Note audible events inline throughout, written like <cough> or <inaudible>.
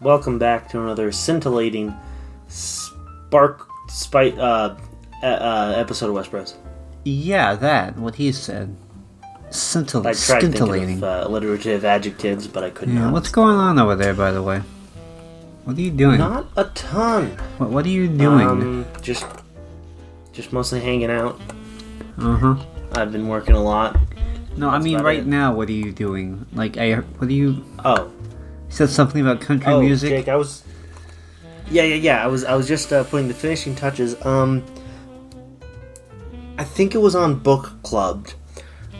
welcome back to another scintillating, spark, spite, uh, uh, episode of West Bros. Yeah, that, what he said. Scintill- I tried scintillating. thinking of uh, alliterative adjectives, but I couldn't. yeah, what's going on over there, by the way? What are you doing? Not a ton. What, what are you doing? Um, just, just mostly hanging out. uh huh. I've been working a lot. No, I mean, right it. now, what are you doing? Like, I, what are you. Oh, said something about country oh, music? Jake, I was. Yeah, yeah, yeah. I was, I was just uh, putting the finishing touches. Um, I think it was on Book Club,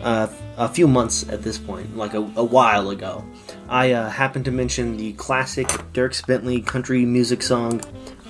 uh, a few months at this point, like a, a while ago. I uh, happened to mention the classic Dierks Bentley country music song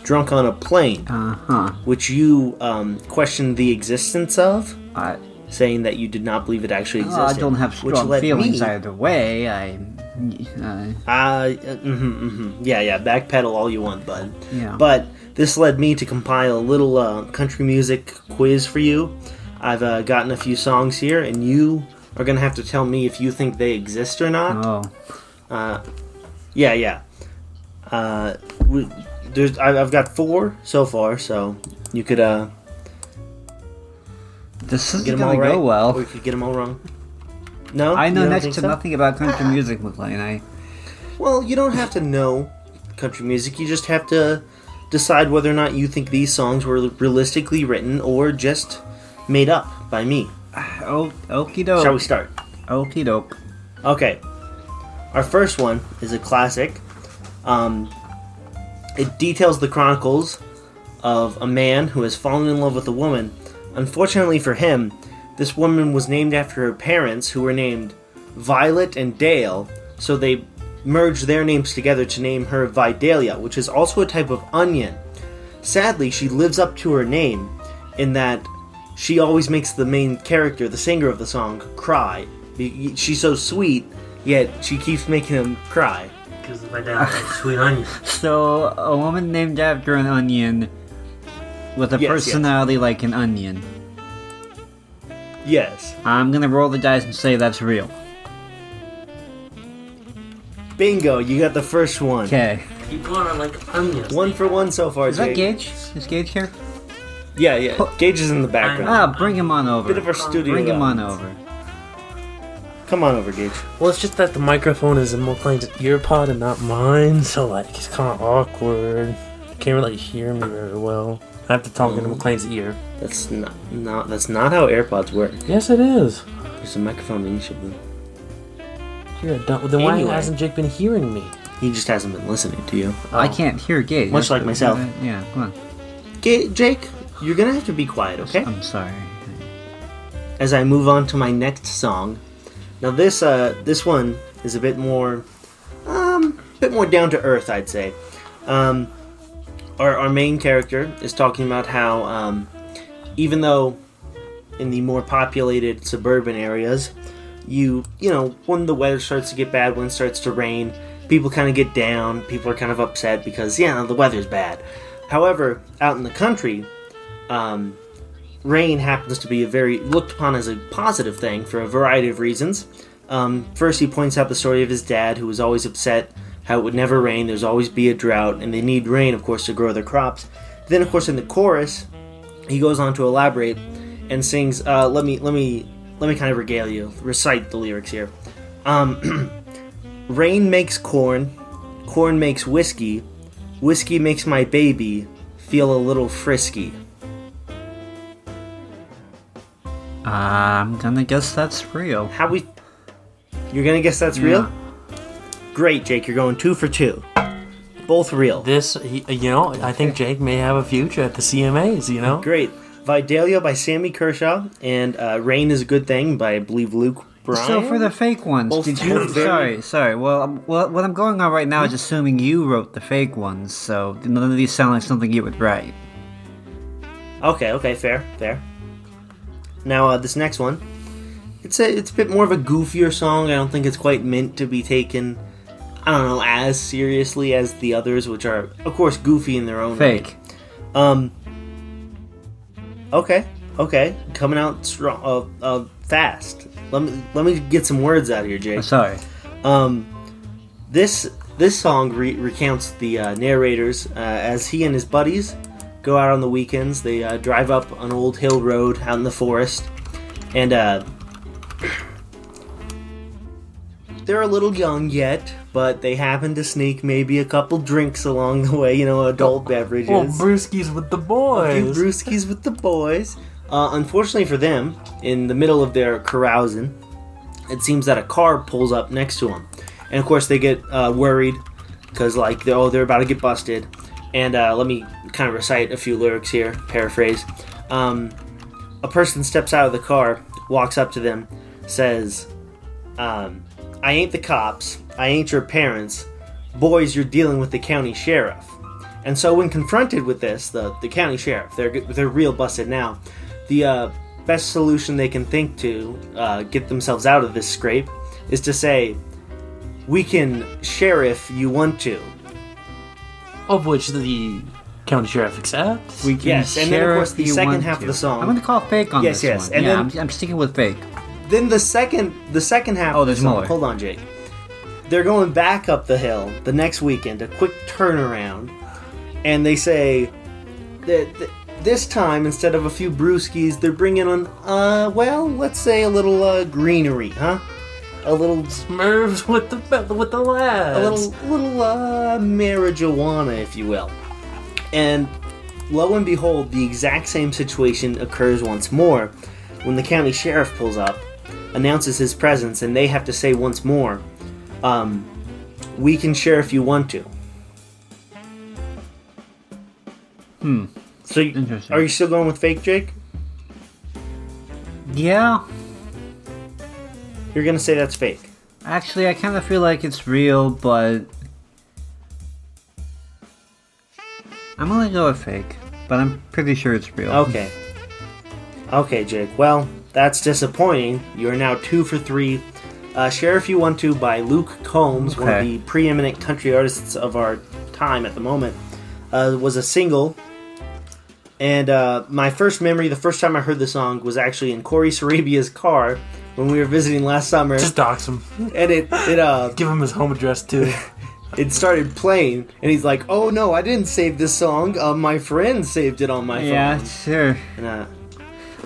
"Drunk on a Plane," Uh huh. which you um, questioned the existence of, I, saying that you did not believe it actually existed. well, I don't have strong feelings me- either way. I. Uh, Uh, mm-hmm, mm-hmm. yeah, yeah. Backpedal all you want, bud. yeah. But this led me to compile a little uh, country music quiz for you. I've uh, gotten a few songs here, and you are gonna have to tell me if you think they exist or not. oh. Uh, yeah, yeah. Uh, we, there's I- I've got four so far, so you could uh, This isn't gonna right, go or well. you could get them all wrong. No, I know next to so? nothing about country music, McLean. I. Well, you don't have to know country music. You just have to decide whether or not you think these songs were realistically written or just made up by me. <sighs> Oh, okie doke. Shall we start? Okie doke. Okay. Our first one is a classic. Um, it details the chronicles of a man who has fallen in love with a woman. Unfortunately for him, this woman was named after her parents, who were named Violet and Dale, so they merged their names together to name her Vidalia, which is also a type of onion. Sadly, she lives up to her name in that she always makes the main character, the singer of the song, cry. Y- y- She's so sweet, yet she keeps making him cry. Because my dad likes sweet onion. <laughs> So, a woman named after an onion with a Yes, yes. personality like an onion. Yes. I'm gonna roll the dice and say that's real. Bingo, you got the first one. Okay. Keep going on like onions. One for one so far, Is that Gage? Is Gage here? Yeah, yeah. Gage is in the background. Ah, bring him on over. Bit of our studio. bring him on over. Come on over, Gage. Well, it's just that the microphone is in McLean's ear pod and not mine, so like it's kind of awkward. Can't really hear me very well. I have to talk into McLean's ear. That's not, not that's not how AirPods work. Yes, it is. There's a microphone in each of them. You're dumb. Then why Anyway. hasn't Jake been hearing me? He just hasn't been listening to you. I can't hear Gage. Much like That's- myself. Yeah, come on. Ga- Jake, you're gonna have to be quiet, okay? I'm sorry. As I move on to my next song. Now this uh this one is a bit more um a bit more down to earth, I'd say. Um our, our main character is talking about how um even though in the more populated suburban areas you you know when the weather starts to get bad when it starts to rain people kind of get down people are kind of upset because yeah the weather's bad. However out in the country um, rain happens to be a very looked upon as a positive thing for a variety of reasons. Um, first he points out the story of his dad who was always upset how it would never rain there's always be a drought and they need rain of course to grow their crops. Then of course in the chorus he goes on to elaborate and sings uh, let me let me let me kind of regale you recite the lyrics here. Um, <clears throat> rain makes corn corn makes whiskey whiskey makes my baby feel a little frisky. I'm gonna guess that's real. how we you're gonna guess that's real great jake you're going two for two both real This, you know, I think Jake may have a future at the CMAs. You know. great vidalia by sammy kershaw and uh, rain is a good thing by i believe luke bryan So for the fake ones, Both did you? very- Sorry, sorry. Well, um, well, what I'm going on right now is assuming you wrote the fake ones, so none of these sound like something you would write. Okay, okay, fair, fair. Now uh, this next one, it's a it's a bit more of a goofier song. I don't think it's quite meant to be taken, I don't know, as seriously as the others, which are of course goofy in their own Fake. way. Um. Okay, okay, coming out strong, uh, uh, fast. Let me let me get some words out of here, Jake. sorry. Um, this this song re- recounts the uh, narrators uh, as he and his buddies go out on the weekends. They uh, drive up an old hill road out in the forest, and uh, they're a little young yet, but they happen to sneak maybe a couple drinks along the way. You know, adult beverages. Well, brewskis with the boys. brewskis with the boys. Uh, unfortunately for them, in the middle of their carousing, it seems that a car pulls up next to them, and of course they get uh, worried because like they're, oh they're about to get busted. And uh, let me kind of recite a few lyrics here, paraphrase. Um, a person steps out of the car, walks up to them, says, um, "I ain't the cops. I ain't your parents. Boys, you're dealing with the county sheriff." And so, when confronted with this, the, the county sheriff, they're they're real busted now. The uh, best solution they can think to uh, get themselves out of this scrape is to say, "We can share if you want to." Of which the county sheriff accepts. We can Yes, and then, of course, the second want half of the song- I'm going to call fake on Yes, this yes, one. and yeah, then- I'm, I'm sticking with fake. Then the second the second half. Oh, of the there's song, more. Hold on, Jake. They're going back up the hill the next weekend, a quick turnaround, and they say that that this time instead of a few brewskis, they're bringing on uh well, let's say a little uh, greenery, huh? A little Smurfs with the with the lads. a little little uh, marijuana, if you will. And lo and behold, the exact same situation occurs once more when the county sheriff pulls up, announces his presence, and they have to say once more, um, "We can share if you want to." Hmm. So, you, are you still going with fake, Jake? Yeah. You're gonna say that's fake. Actually, I kind of feel like it's real, but I'm gonna go with fake. But I'm pretty sure it's real. Okay. Okay, Jake. Well, that's disappointing. You are now two for three. Uh, Share If You Want To by Luke Combs, one of the preeminent country artists of our time at the moment, uh, was a single. And uh, my first memory, the first time I heard the song, was actually in Corey Sarabia's car when we were visiting last summer. Just dox him. and it it uh <laughs> Give him his home address too. <laughs> it started playing, and he's like, "Oh no, I didn't save this song. Uh, my friend saved it on my Yeah, phone." Yeah, sure. And, uh,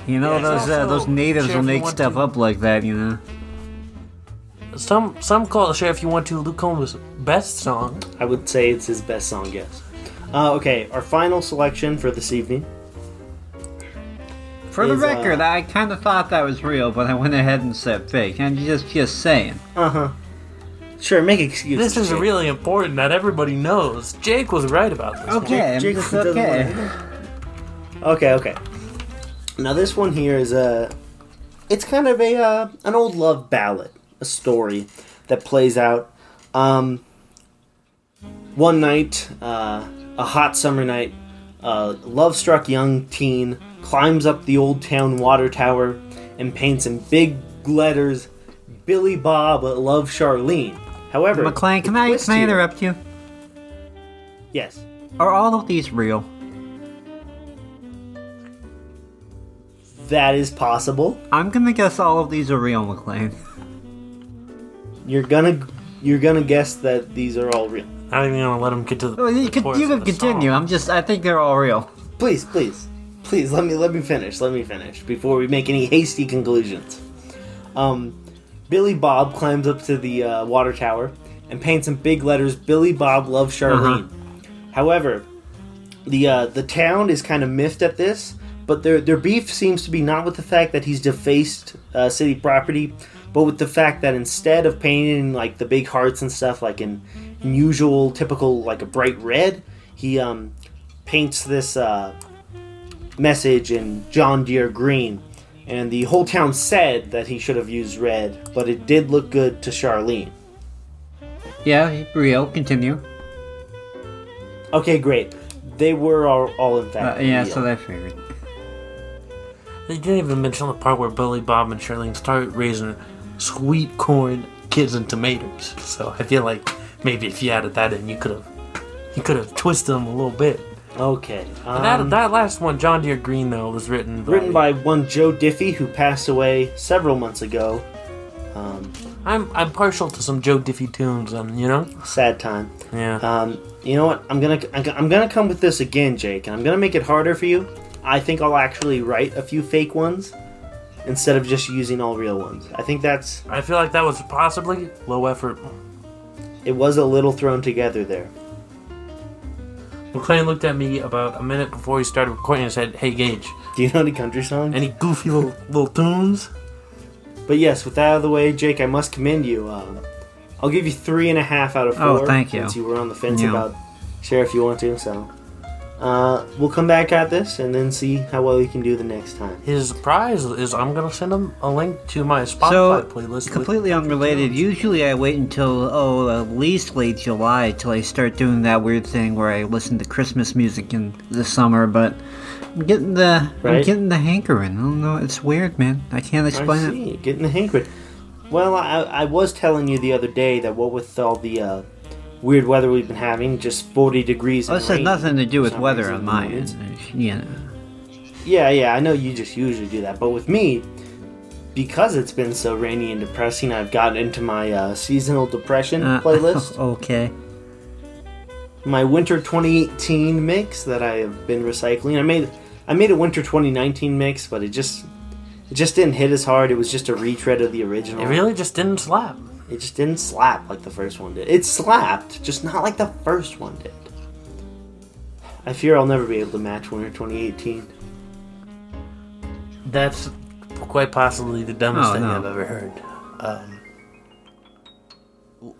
You know Yeah, those it's uh, those natives will make stuff to. up like that, you know. some some call it sheriff you want to Luke Combs' best song. I would say it's his best song, yes. Uh, okay, our final selection for this evening. For the Is, uh, record, I kind of thought that was real, but I went ahead and said fake. And just just saying. Uh huh. Sure, make excuses. This is Jake. really important that everybody knows. Jake was right about this. one. Okay, I'm Jake just okay. Okay, okay. Now this one here is a. It's kind of a uh, an old love ballad, a story that plays out. Um, one night, uh, a hot summer night, a love-struck young teen climbs up the old town water tower and paints in big letters, "Billy Bob love Charlene." However, McLean, can I can I interrupt you? Yes. Are all of these real? That is possible. I'm gonna guess all of these are real, McLean. <laughs> You're gonna you're gonna guess that these are all real. I'm not even gonna let him get to the. Well, you can, chorus you of can the continue. song. I'm just I think they're all real. Please, please, please let me let me finish. Let me finish before we make any hasty conclusions. Um, Billy Bob climbs up to the uh, water tower and paints in big letters "Billy Bob loves Charlene." However, the uh, the town is kind of miffed at this, but their their beef seems to be not with the fact that he's defaced uh, city property, but with the fact that instead of painting like the big hearts and stuff like in, in usual typical like a bright red, he um, paints this uh, message in John Deere green. And the whole town said that he should have used red, but it did look good to Charlene. Yeah, real. Continue. Okay, great. They were all, all in Uh, fact. yeah, real. so I figured. They didn't even mention the part where Billy Bob and Charlene started raising sweet corn, kids, and tomatoes. So I feel like maybe if you added that in, you could have you could have twisted them a little bit. Okay. But that um, that last one, John Deere Green, though, was written by, written by one Joe Diffie, who passed away several months ago. Um, I'm I'm partial to some Joe Diffie tunes, and you know, Sad time. yeah. Um, you know what? I'm gonna I'm gonna come with this again, Jake, and I'm gonna make it harder for you. I think I'll actually write a few fake ones instead of just using all real ones. I think that's I feel like that was possibly low effort. it was a little thrown together there. McLean looked at me about a minute before he started recording and said, "Hey Gage, Do you know any country songs? any goofy little little tunes?" But yes, with that out of the way, Jake, I must commend you. Um, I'll give you three and a half out of four. Oh, thank you. Since you were on the fence Yeah. about share if you want to, so uh, we'll come back at this and then see how well you can do the next time. His prize is I'm gonna send him a link to my Spotify So, playlist. with- completely unrelated. Usually, I wait until oh, at least late July till I start doing that weird thing where I listen to Christmas music in the summer. But I'm getting the I'm getting the hankering. I don't know. It's weird, man. I can't I explain it. see. Getting the hankering. Well, I, I was telling you the other day that what with all the uh, weird weather we've been having, just 40 degrees. Well, and this has nothing to do with weather reason on my end. You know. Yeah, yeah, I know you just usually do that, but with me, because it's been so rainy and depressing, I've gotten into my uh, seasonal depression Uh, <laughs> playlist. okay. my winter 2018 mix that I have been recycling. I made I made a winter 2019 mix, but it just it just didn't hit as hard. It was just a retread of the original. it really just didn't slap. It just didn't slap like the first one did. It slapped, just not like the first one did. I fear I'll never be able to match winter 2018. That's quite possibly the dumbest Oh, thing no. I've ever heard. Um,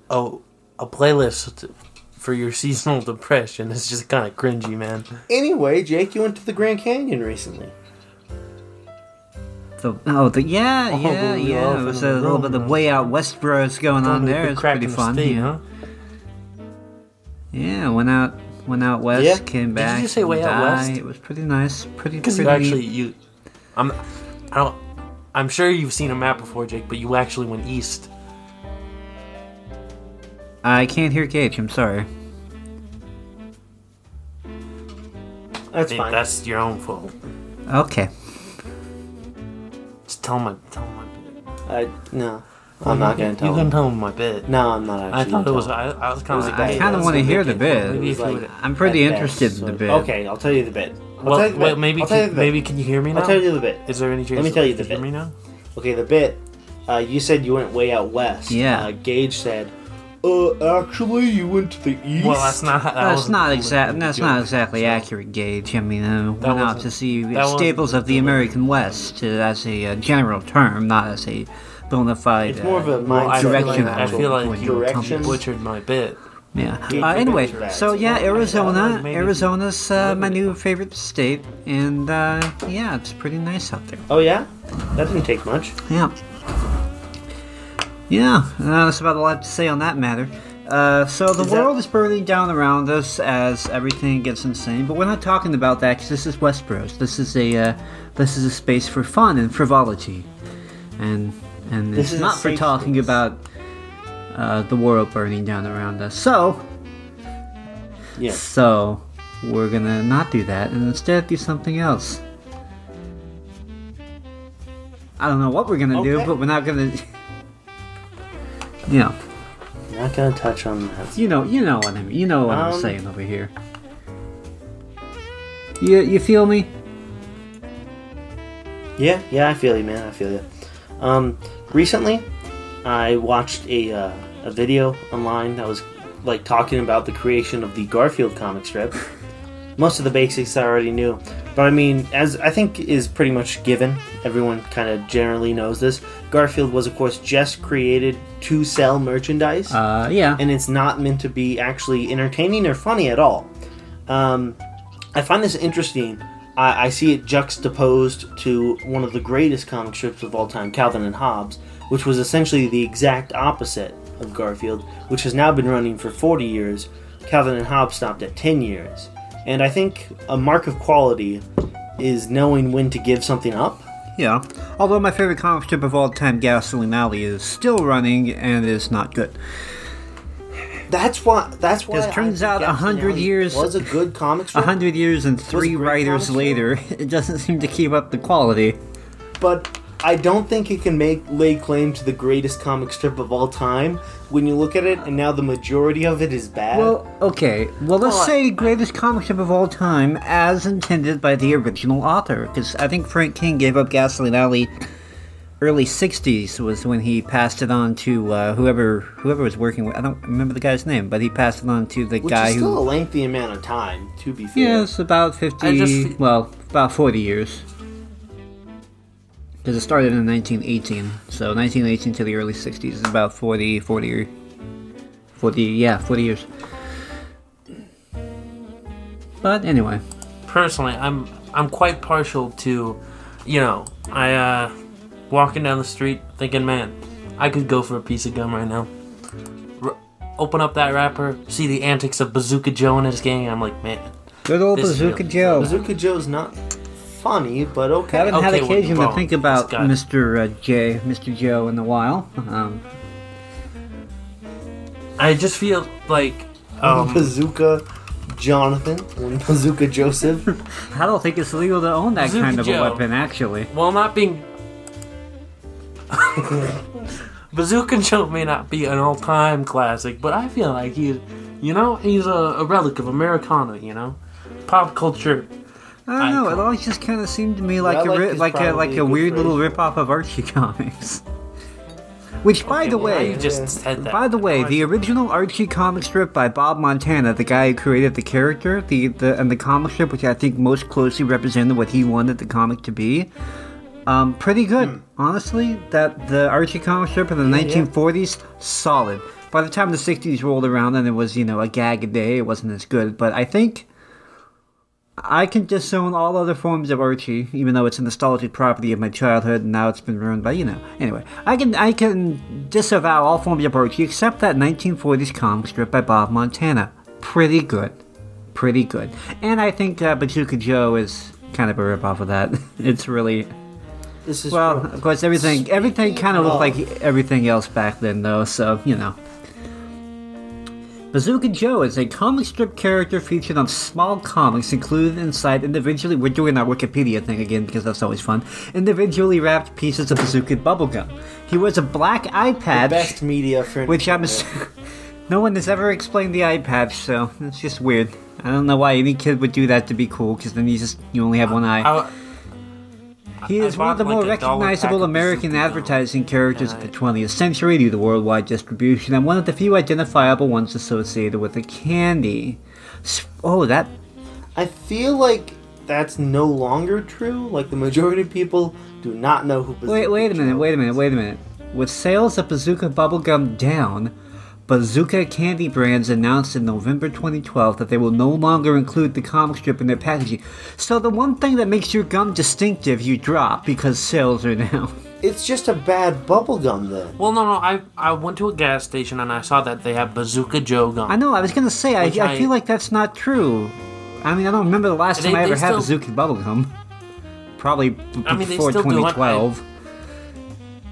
oh, a playlist for your <laughs> seasonal depression is just kind of cringy, man. Anyway, Jake, you went to the Grand Canyon recently. The, oh, the yeah, Oh, yeah, the yeah. It was a little room, bit of huh? way out west bros going on there. It's cracking pretty fun. steam, yeah. huh? Yeah, went out, went out west, Yeah? came back. Did you say way out died. west? It was pretty nice, pretty. Because pretty you actually you, I'm, I don't, I'm sure you've seen a map before, Jake, but you actually went east. I can't hear Gage. I'm sorry. That's I mean, fine. that's your own fault. Okay. Just tell my, tell my. I no, I'm not gonna tell. You can tell him my bit. No, I'm not actually. I thought gonna it was. tell I. I was kind of like, I kinda wanna hear the bit. Maybe if you like would- I'm pretty at best, interested in so- the bit. Okay, I'll tell you the bit. I'll well, tell you the wait, bit. maybe I'll tell you can, the bit. maybe can you hear me now? I'll tell you the bit. Is there any chance? me tell you you the can hear bit. me now? Okay, the bit. Uh, you said you went way out west. Yeah. Uh, Gage said, "Uh, actually, you went to the east." Well, that's not. That That's wasn't not exact. That's not so- exactly accurate, Gage. I mean, uh, went out to see staples of the the. American West uh, as a uh, general term, not as a bona fide. It's more of uh, a Well, I feel like, Direction I feel like you of Direction. compass. butchered my bit. Yeah. Uh, anyway, so yeah, Arizona. felt like maybe Arizona's uh, my new favorite state, and uh, yeah, it's pretty nice out there. Oh yeah, that didn't take much. Yeah. Yeah, uh, that's about all I have to say on that matter. Uh, so the Is world is burning down around us as everything gets insane, but we're not talking about that because this is West Bros. This is a uh, this is a space for fun and frivolity, and and This it's is not for talking space. about uh, the world burning down around us. So Yeah. so we're gonna not do that and instead do something else. I don't know what we're gonna do, but we're not gonna. <laughs> You know, Not gonna touch on that. you know, you know what I mean. You know what I'm Um, saying over here. You you feel me? Yeah, yeah, I feel you, man. I feel you. Um, recently, I watched a uh, a video online that was like talking about the creation of the Garfield comic strip. <laughs> Most of the basics I already knew, but I mean, as I think is pretty much given, everyone kind of generally knows this. Garfield was, of course, just created to sell merchandise Uh, yeah. and it's not meant to be actually entertaining or funny at all. Um, I find this interesting. I, I see it juxtaposed to one of the greatest comic strips of all time, Calvin and Hobbes, which was essentially the exact opposite of Garfield, which has now been running for 40 years. Calvin and Hobbes stopped at 10 years. And I think a mark of quality is knowing when to give something up. Yeah. Although my favorite comic strip of all time, Gasoline Alley, is still running and is not good. That's why. That's why. It turns out a hundred years- was a good comic strip. A hundred years and three writers later, <laughs> it doesn't seem to keep up the quality. but I don't think it can make lay claim to the greatest comic strip of all time when you look at it, and now the majority of it is bad. Well, okay. Well, let's Well, I- say greatest comic strip of all time as intended by the original author. Because I think Frank King gave up Gasoline Alley early 60s was when he passed it on to uh, whoever whoever was working with. I don't remember the guy's name, but he passed it on to the which guy is still a lengthy amount of time, to be fair. Yeah, it's about 50. I just well, about 40 years. Because it started in 1918. So 1918 to the early 60s is about 40, 40, 40, yeah, 40 years. But anyway. personally, I'm I'm quite partial to, you know, I uh, walking down the street thinking, man, I could go for a piece of gum right now. R- open up that wrapper, see the antics of Bazooka Joe and his gang. I'm like, man, Good old This Bazooka Joe. Bazooka Joe's not funny, but okay. I haven't had Okay, well, occasion to think about Mr. Uh, J, Mr. Joe in a while. Um, I just feel like, um, Bazooka Jonathan and <laughs> Bazooka Joseph. I don't think it's legal to own that Bazooka kind of Joe. a weapon, actually. while not being. <laughs> Bazooka Joe may not be an all-time classic, but I feel like he's, you know, he's a, a relic of Americana. You know, pop culture. I don't know. It always just kind of seemed to me like Relic a ri- is like a probably like a a good weird little phrase. ripoff of Archie <laughs> comics. Which, by the way, you just said that. By the way, the original Archie comic strip by Bob Montana, the guy who created the character, the, the and the comic strip, which I think most closely represented what he wanted the comic to be, um, pretty good. Honestly, that the Archie comic strip in the 1940s, solid. By the time the 60s rolled around and it was, you know, a gag a day, it wasn't as good. But I think I can disown all other forms of Archie, even though it's a nostalgic property of my childhood, and now it's been ruined by you know. Anyway, I can I can disavow all forms of Archie except that 1940s comic strip by Bob Montana. Pretty good, pretty good. And I think uh, Bazooka Joe is kind of a ripoff of that. <laughs> it's really This is well, true. of course, everything everything kind of looked like everything else back then, though. So you know. Bazooka Joe is a comic strip character featured on small comics included inside individually. We're doing our Wikipedia thing again because that's always fun. Individually wrapped pieces of Bazooka bubblegum. He wears a black eye patch, best media for which I'm. <laughs> no one has ever explained the eye patch, so it's just weird. I don't know why any kid would do that to be cool, because then you just you only have one eye. I, He is one of the more like, a dollar pack recognizable American advertising characters of the 20th century due to worldwide distribution, and one of the few identifiable ones associated with the candy. Oh, that. I feel like that's no longer true. Like the majority of people do not know who. Bazooka Wait, wait a minute, wait a minute, wait a minute. With sales of Bazooka bubblegum down, Bazooka Candy Brands announced in November 2012 that they will no longer include the comic strip in their packaging. So the one thing that makes your gum distinctive, you drop because sales are down. <laughs> It's just a bad bubble gum then. well, no, no. I I went to a gas station and I saw that they have Bazooka Joe gum. I know. I was gonna say. I, Which I, I- feel like that's not true. I mean, I don't remember the last They- time I they ever had still- Bazooka bubblegum. <laughs> Probably b- I mean, they before still do. I- 2012.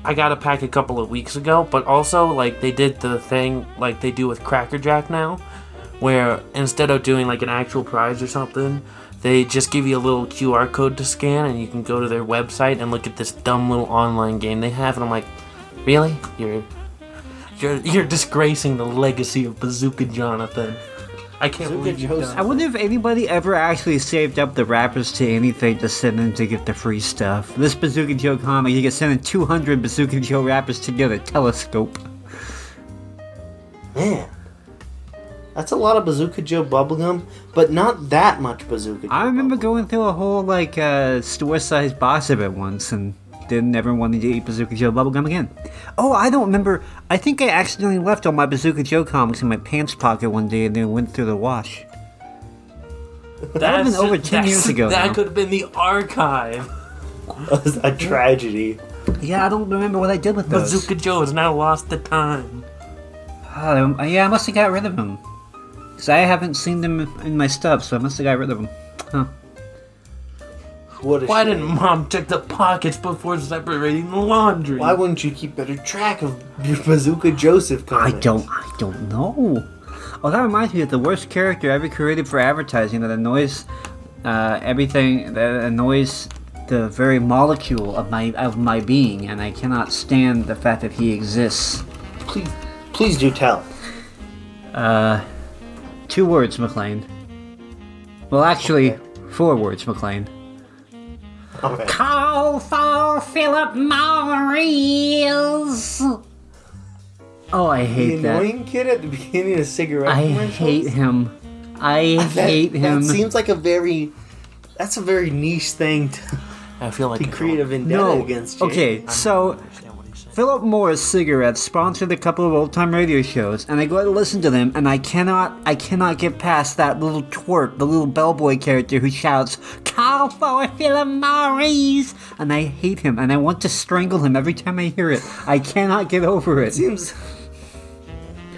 I got a pack a couple of weeks ago, but also like they did the thing like they do with Cracker Jack now, where instead of doing like an actual prize or something, they just give you a little QR code to scan and you can go to their website and look at this dumb little online game they have, and I'm like, really? You're you're you're disgracing the legacy of Bazooka Jonathan. I can't Bazooka believe you've done I wonder if anybody ever actually saved up the wrappers to anything to send in to get the free stuff. This Bazooka Joe comic, you can send in 200 Bazooka Joe wrappers to get a telescope. Man, that's a lot of Bazooka Joe bubblegum, but not that much Bazooka Joe. I remember bubblegum. going through a whole like uh, store-sized box of it once and didn't ever want to eat Bazooka Joe bubblegum again. Oh, I don't remember. I think I accidentally left all my Bazooka Joe comics in my pants pocket one day and then went through the wash. That would've been over 10 years ago That now. could have been the archive. a tragedy. Yeah, I don't remember what I did with those. Bazooka Joe has now lost the time. Oh, um, yeah, I must have got rid of them. Because I haven't seen them in my stuff, so I must have got rid of them. Huh. What a Why shame. didn't mom check the pockets before separating the laundry? Why wouldn't you keep better track of your Bazooka Joseph I don't, I don't know. Oh, that reminds me of the worst character ever created for advertising that annoys uh, everything, that annoys the very molecule of my of my being, and I cannot stand the fact that he exists. Please, please do tell. Uh, two words, McLean. Well, actually, four words, McLean. Okay. Call for Philip Morris. Oh, I The hate that. annoying kid at the beginning of cigarette I commercials? hate him. I <laughs> That, hate him. That seems like a very. That's a very niche thing to I feel like be I don't creative vendetta no. against. Jake. Okay, so understand what he's saying. Philip Morris cigarettes sponsored a couple of old time radio shows, and I go to listen to them, and I cannot, I cannot get past that little twerp, the little bellboy character who shouts, "Call for Philip Morris," and I hate him, and I want to strangle him every time I hear it. I cannot get over it. Seems.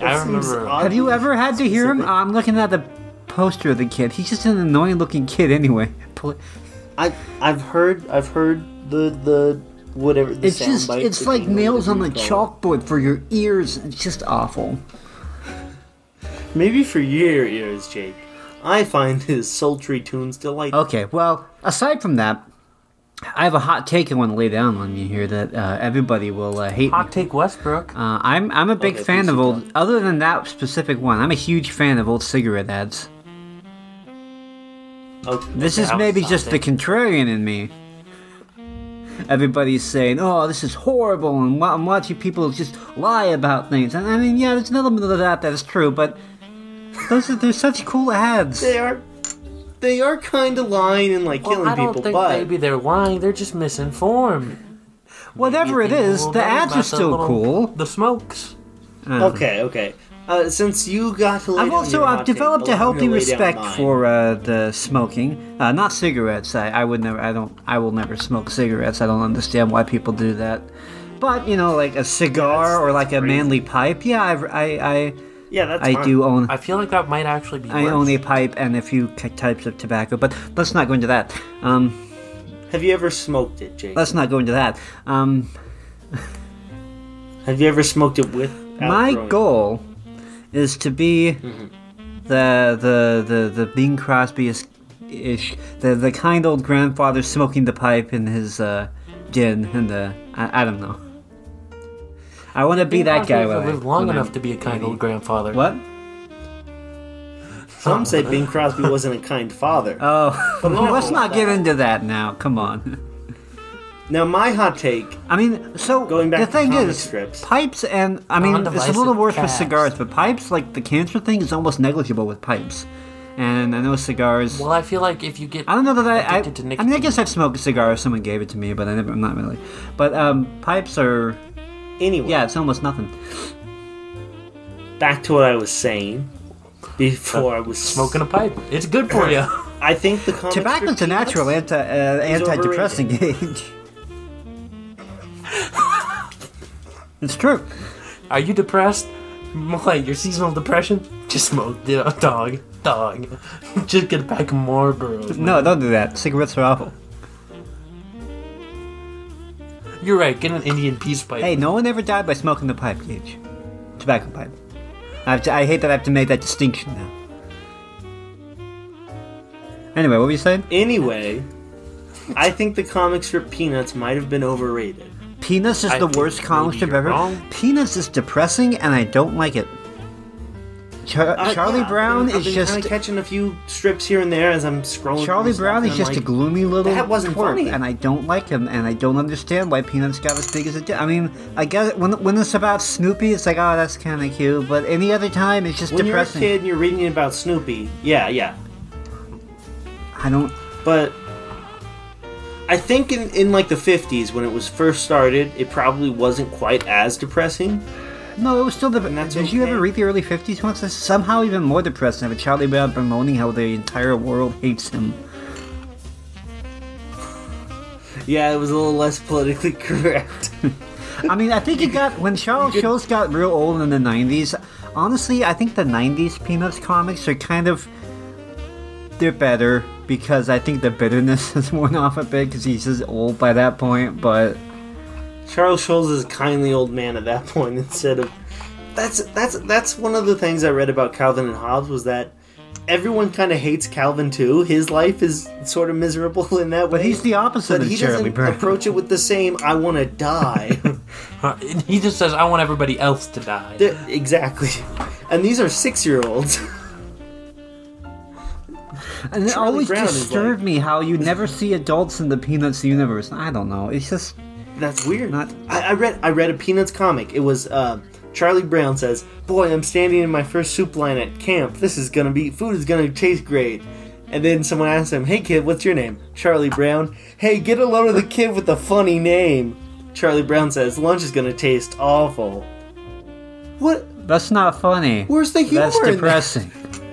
I remember- Have you ever had to hear him? Specific. I'm looking at the poster of the kid. He's just an annoying looking kid anyway. <laughs> I I've heard I've heard the the whatever the It's just, soundbite, it's like nails on whatever the you call chalkboard for your ears. It's just awful. Maybe for your ears, Jake. I find his sultry tunes delightful. Okay, well, aside from that, I have a hot take I want to lay down on you here that uh, everybody will uh, hate. Hot me. take Westbrook. Uh, I'm I'm a big Okay, fan of do old. Other than that specific one, I'm a huge fan of old cigarette ads. Okay. This Okay, is maybe just the contrarian in me. Everybody's saying, "Oh, this is horrible," and I'm watching people just lie about things. And I mean, yeah, there's an element of that that is true, but those are they're such cool ads. They are they are kind of lying and like well, killing I don't people, think but maybe they're lying. They're just misinformed. Whatever it Maybe is, people the ads are about the still little- cool. The smokes. Okay, okay. Uh, since you got to lay I've also I've developed a healthy gonna lay down respect for uh, the smoking, uh, not cigarettes. I, I would never, I don't, I will never smoke cigarettes. I don't understand why people do that. But you know, like a cigar that's- or like that's a manly pipe. Yeah, I've, I, I, Yeah, that's I fine. do own. I feel like that might actually be. I worse. own a pipe and a few types of tobacco, but let's not go into that. Um, Have you ever smoked it, Jake? let's not go into that. Um, Have you ever smoked it with? my goal is to be the the the the Bing Crosby is ish the the kind old grandfather smoking the pipe in his uh, den and the I, I don't know. I want to be that guy. Crosby When I, lived long when enough I- to be a kind when old grandfather. What? Some say <laughs> Bing Crosby wasn't a kind father. Oh, <laughs> no, let's not get that- into that now. Come on. Now, my hot take. I mean, so Going back the thing comic is, strips. pipes and I mean, it's a little Non-divisive worse with cigars, but pipes, like the cancer thing, is almost negligible with pipes. And I know cigars. Well, I feel like if you get I don't know that I. I, to I mean, I guess I've smoked a cigar if someone gave it to me, but I never. I'm not really. But um, pipes are. Anyway, Yeah, it's almost nothing. back to what I was saying before I was smoking a pipe, it's good for <coughs> you. I think the comic Tobacco's a natural peanuts- anti uh, is antidepressant Gage. <laughs> it's true. Are you depressed? Like your seasonal depression? Just smoke, yeah, dog, dog. <laughs> Just get back more, of Marlboros. No, don't do that. Cigarettes are awful. You're right. Get an Indian peace pipe. Hey, no one ever died by smoking the pipe, Gage. Tobacco pipe. I, have to, I hate that I have to make that distinction now. Anyway, what were you saying? Anyway, I think the comic strip Peanuts might have been overrated. Peanuts is I the worst comic strip ever. wrong. Peanuts is depressing, and I don't like it. Char- Uh, Charlie yeah, Brown I've been, is I've been just kinda catching a few strips here and there as I'm scrolling. Charlie Brown is just a gloomy little that wasn't twerp, funny. and I don't like him, and I don't understand why Peanuts got as big as it did. I mean, I guess when when it's about Snoopy, it's like, oh, that's kind of cute, but any other time, it's just When you're a kid and you're reading about Snoopy, yeah, yeah, I don't. but I think in, in like the 50s when it was first started, it probably wasn't quite as depressing. No, it was still the. Did that's you ever read the early '50s ones? It's somehow even more depressing. Have a Charlie Brown bemoaning how the entire world hates him. Yeah, it was a little less politically <laughs> correct. I mean, I think it got when Charles Schulz got real old in the '90s. Honestly, I think the '90s Peanuts comics are kind of they're better because I think the bitterness <laughs> has worn off a bit because he's just old by that point. But Charles Schulz is a kindly old man at that <laughs> point instead of that's that's that's one of the things I read about Calvin and Hobbes was that everyone kind of hates Calvin too. His life is sort of miserable <laughs> in that way. But he's the opposite But of he Charlie doesn't Brown. approach it with the same "I want to die." He just says, "I want everybody else to die." They're- exactly. And these are six-year-olds. And it Charlie always Brown disturbed like- me how you never see adults in the Peanuts universe. I don't know. It's just That's weird. Not- I, I read I read a Peanuts comic. It was uh, Charlie Brown says, "Boy, I'm standing in my first soup line at camp. This is gonna be food is gonna taste great." And then someone asks him, "Hey kid, what's your name?" Charlie Brown. Hey, get a load of the kid with the funny name. Charlie Brown says, "Lunch is gonna taste awful." What? that's not funny. Where's the humor? That's in that? <laughs>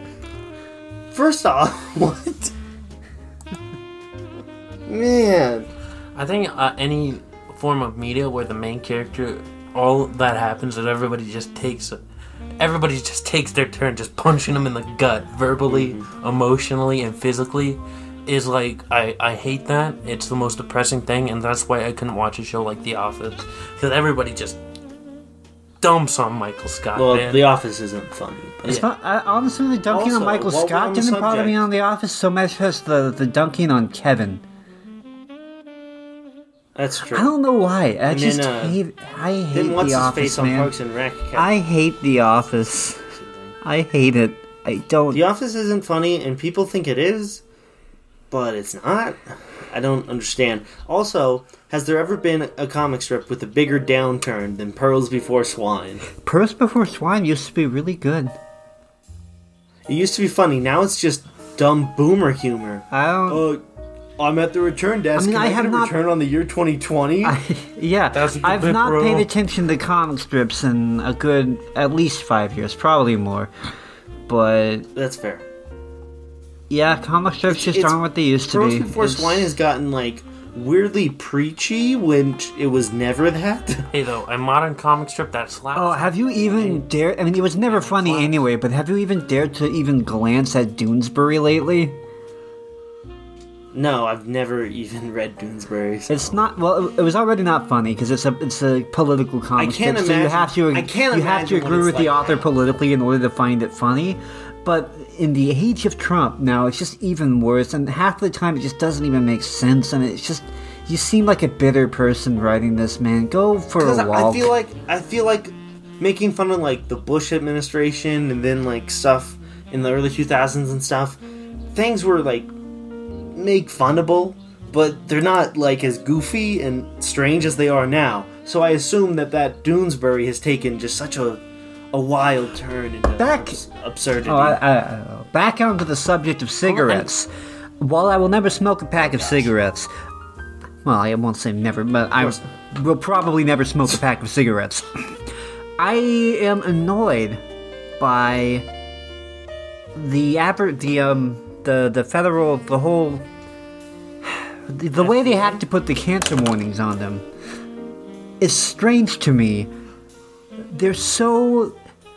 First off, <laughs> what? Man, I think uh, any form of media where the main character, all that happens is everybody just takes, everybody just takes their turn, just punching them in the gut, verbally, emotionally, and physically, is like I I hate that. It's the most depressing thing, and that's why I couldn't watch a show like The Office because everybody just dumps on Michael Scott. well, man. The Office isn't funny. But It's not, I, honestly, the dunking Also, on Michael Scott on didn't bother me on The Office so much as the, the dunking on Kevin. That's true. I don't know why. I And just then, uh, hate. I hate then what's The his Office, face on man. Parks and Rec? I hate The Office. I hate it. I don't. The Office isn't funny, and people think it is, but it's not. I don't understand. Also, has there ever been a comic strip with a bigger downturn than Pearls Before Swine? Pearls Before Swine used to be really good. It used to be funny. Now it's just dumb boomer humor. I don't. Uh, I'm at the return desk. I mean, Can I I, have get a not- return on the year 2020? <laughs> yeah, That's a good I've bit, not bro. paid attention to comic strips in a good at least five years, probably more. But That's fair. Yeah, comic strips just It's- aren't what they used to Pearls be. Before It's- Swine has gotten like weirdly preachy when it was never that. <laughs> hey though, a modern comic strip that slaps. Oh, have you even dared? I mean, it was never funny Flash. anyway. But have you even dared to even glance at Doonesbury lately? no, I've never even read Doonesbury. so- It's not. Well, it, it was already not funny because it's a it's a political comic I can't strip, so you have to I can't you have to agree it's with the author now. politically in order to find it funny. But in the age of Trump now, it's just even worse. And half the time, it just doesn't even make sense. And it's just you seem like a bitter person writing this, man. Go for a I walk. feel like I feel like making fun of like the Bush administration and then like stuff in the early 2000s and stuff. Things were like make funnable, but they're not like as goofy and strange as they are now. So I assume that that Doonesbury has taken just such a a wild turn into Back- abs- absurdity. Oh, I, I, back onto the subject of cigarettes. While I will never smoke a pack of cigarettes, well, I won't say never, but I will probably never smoke a pack of cigarettes. I am annoyed by the aber- the um the the federal the whole the, the way they have to put the cancer warnings on them is strange to me. They're so.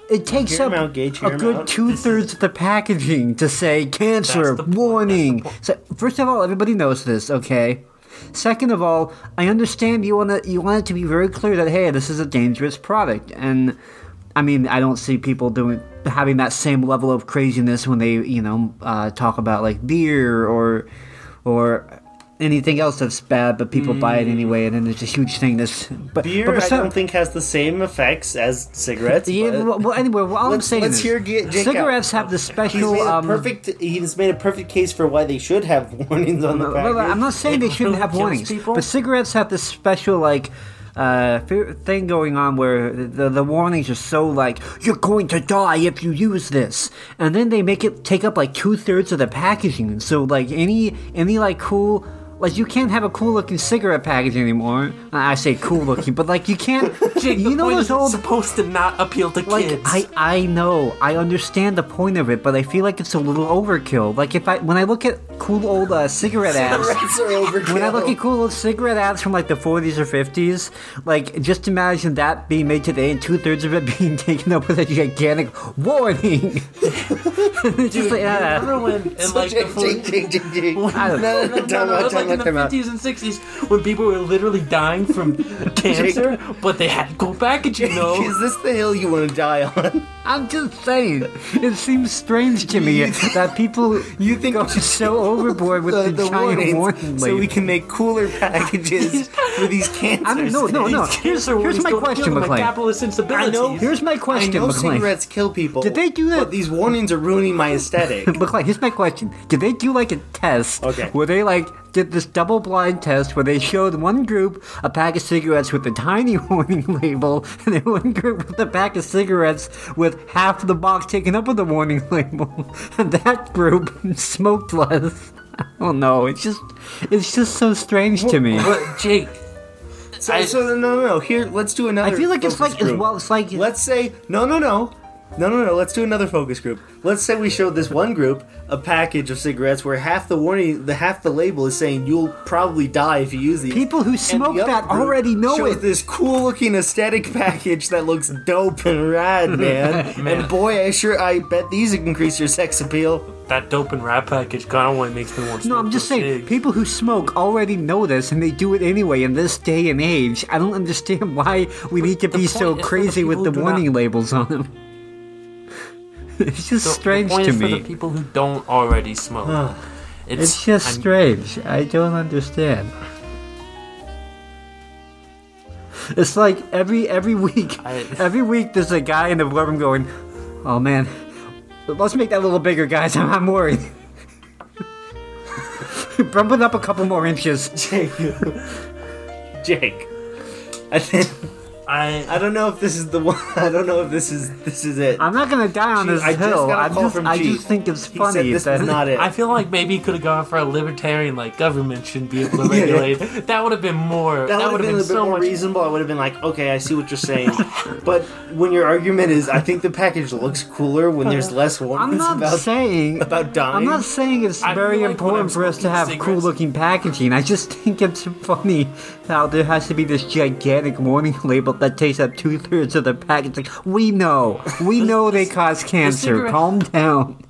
It takes up out, hear a good two thirds of the packaging to say cancer That's the point, warning. So first of all, everybody knows this, okay? Second of all, I understand you want to you want it to be very clear that hey, this is a dangerous product, and I mean I don't see people doing having that same level of craziness when they you know uh, talk about like beer or or anything else that's bad, but people buy it anyway, and then it's a huge thing. This but Beer, but I don't think has the same effects as cigarettes. yeah, well, well, anyway, what I'm let's- saying let's is, hear Jake out. cigarettes have the He's special. made um, perfect. He's made a perfect case for why they should have <laughs> warnings on the Well, package. I'm not saying they shouldn't have <laughs> warnings, people? but cigarettes have this special like uh, thing going on where the the warnings are so like you're going to die if you use this, and then they make it take up like two thirds of the packaging. So like any any like cool. Like you can't have a cool looking cigarette package anymore. I say cool looking, but like you can't. <laughs> Jake, you know those old supposed to not appeal to like kids. I I know I understand the point of it, but I feel like it's a little overkill. Like if I when I look at cool old uh, cigarette ads. Cigarettes are overkill. When I look at cool old cigarette ads from like the 40s or 50s, like just imagine that being made today and two thirds of it <laughs> being taken up with a gigantic warning. It's <laughs> just like, ah. Remember when in like the 40s Jake, Jake, Jake, Jake. I don't know. No, no, no, No, time no, it was like in the 50s and 60s when people were literally dying from <laughs> cancer, but they had cool packaging, Is though. Is this the hill you want to die on? I'm just saying, it seems strange to me that people You think go so overboard with the, giant warning so we can make cooler packages <laughs> for these cancers? I mean, no, no, no. These Here's, here's my don't question, kill them like McLean. capitalist I know. Here's my question, I question, know McLean. cigarettes kill people. Did they do that- But these warnings are ruining my aesthetic. <laughs> McLean, here's my question. Did they do like a test Okay. where they like did this double blind test where they showed one group a pack of cigarettes with a tiny <laughs> warning label and then one group with a pack of cigarettes with half the box taken up with the warning <laughs> label and that group <laughs> smoked less? I don't know. It's just it's just so strange to me. But Jake, So, I- so no, no, no. Here, let's do another. I feel like it's focus like as group. well it's like Let's say no, no, no, no, no, no. Let's do another focus group. Let's say we showed this one group a package of cigarettes where half the warning, the half the label is saying you'll probably die if you use these. People who And the smoke that already know shows it. This cool-looking aesthetic package that looks dope and rad, <laughs> man. Man. And boy, I sure I bet these increase your sex appeal. that dope and rad package kind of what makes me want to No, I'm just saying, cigs. people who smoke already know this and they do it anyway in this day and age. I don't <laughs> understand why we need to be so is for the crazy with the warning not- labels on them. <laughs> it's just The- strange the point to is for me. the people who don't already smoke. Ah, it's, It's just I'm- strange. I don't understand. It's like every every <laughs> week, I- <laughs> every week there's a guy in the room going, "Oh man, let's make that a little bigger, guys. I'm, I'm worried." Bump it up a couple more inches. Jake, Jake. I think I, I don't know if this is the one. <laughs> I don't know if this is this is it. I'm not gonna die on Chief, this I just hill. got a I call just, from I Chief. just think it's He funny said this that was not it. I feel like maybe he could have gone for a libertarian, like government shouldn't be <laughs> able to Yeah, yeah. regulate. That would have been more. That, That, would have been, a bit so more much. reasonable. I would have been like, okay, I see what you're saying. <laughs> but when your argument is, I think the package looks cooler when there's less I'm warnings not about saying about dying. I'm not saying it's I very feel like when important I'm for us to smoking have cigarettes- cool looking packaging. I just think it's funny how there has to be this gigantic warning <laughs> label that takes up two thirds of the package. Like, we know, we know they cause cancer. cigarette- Calm down.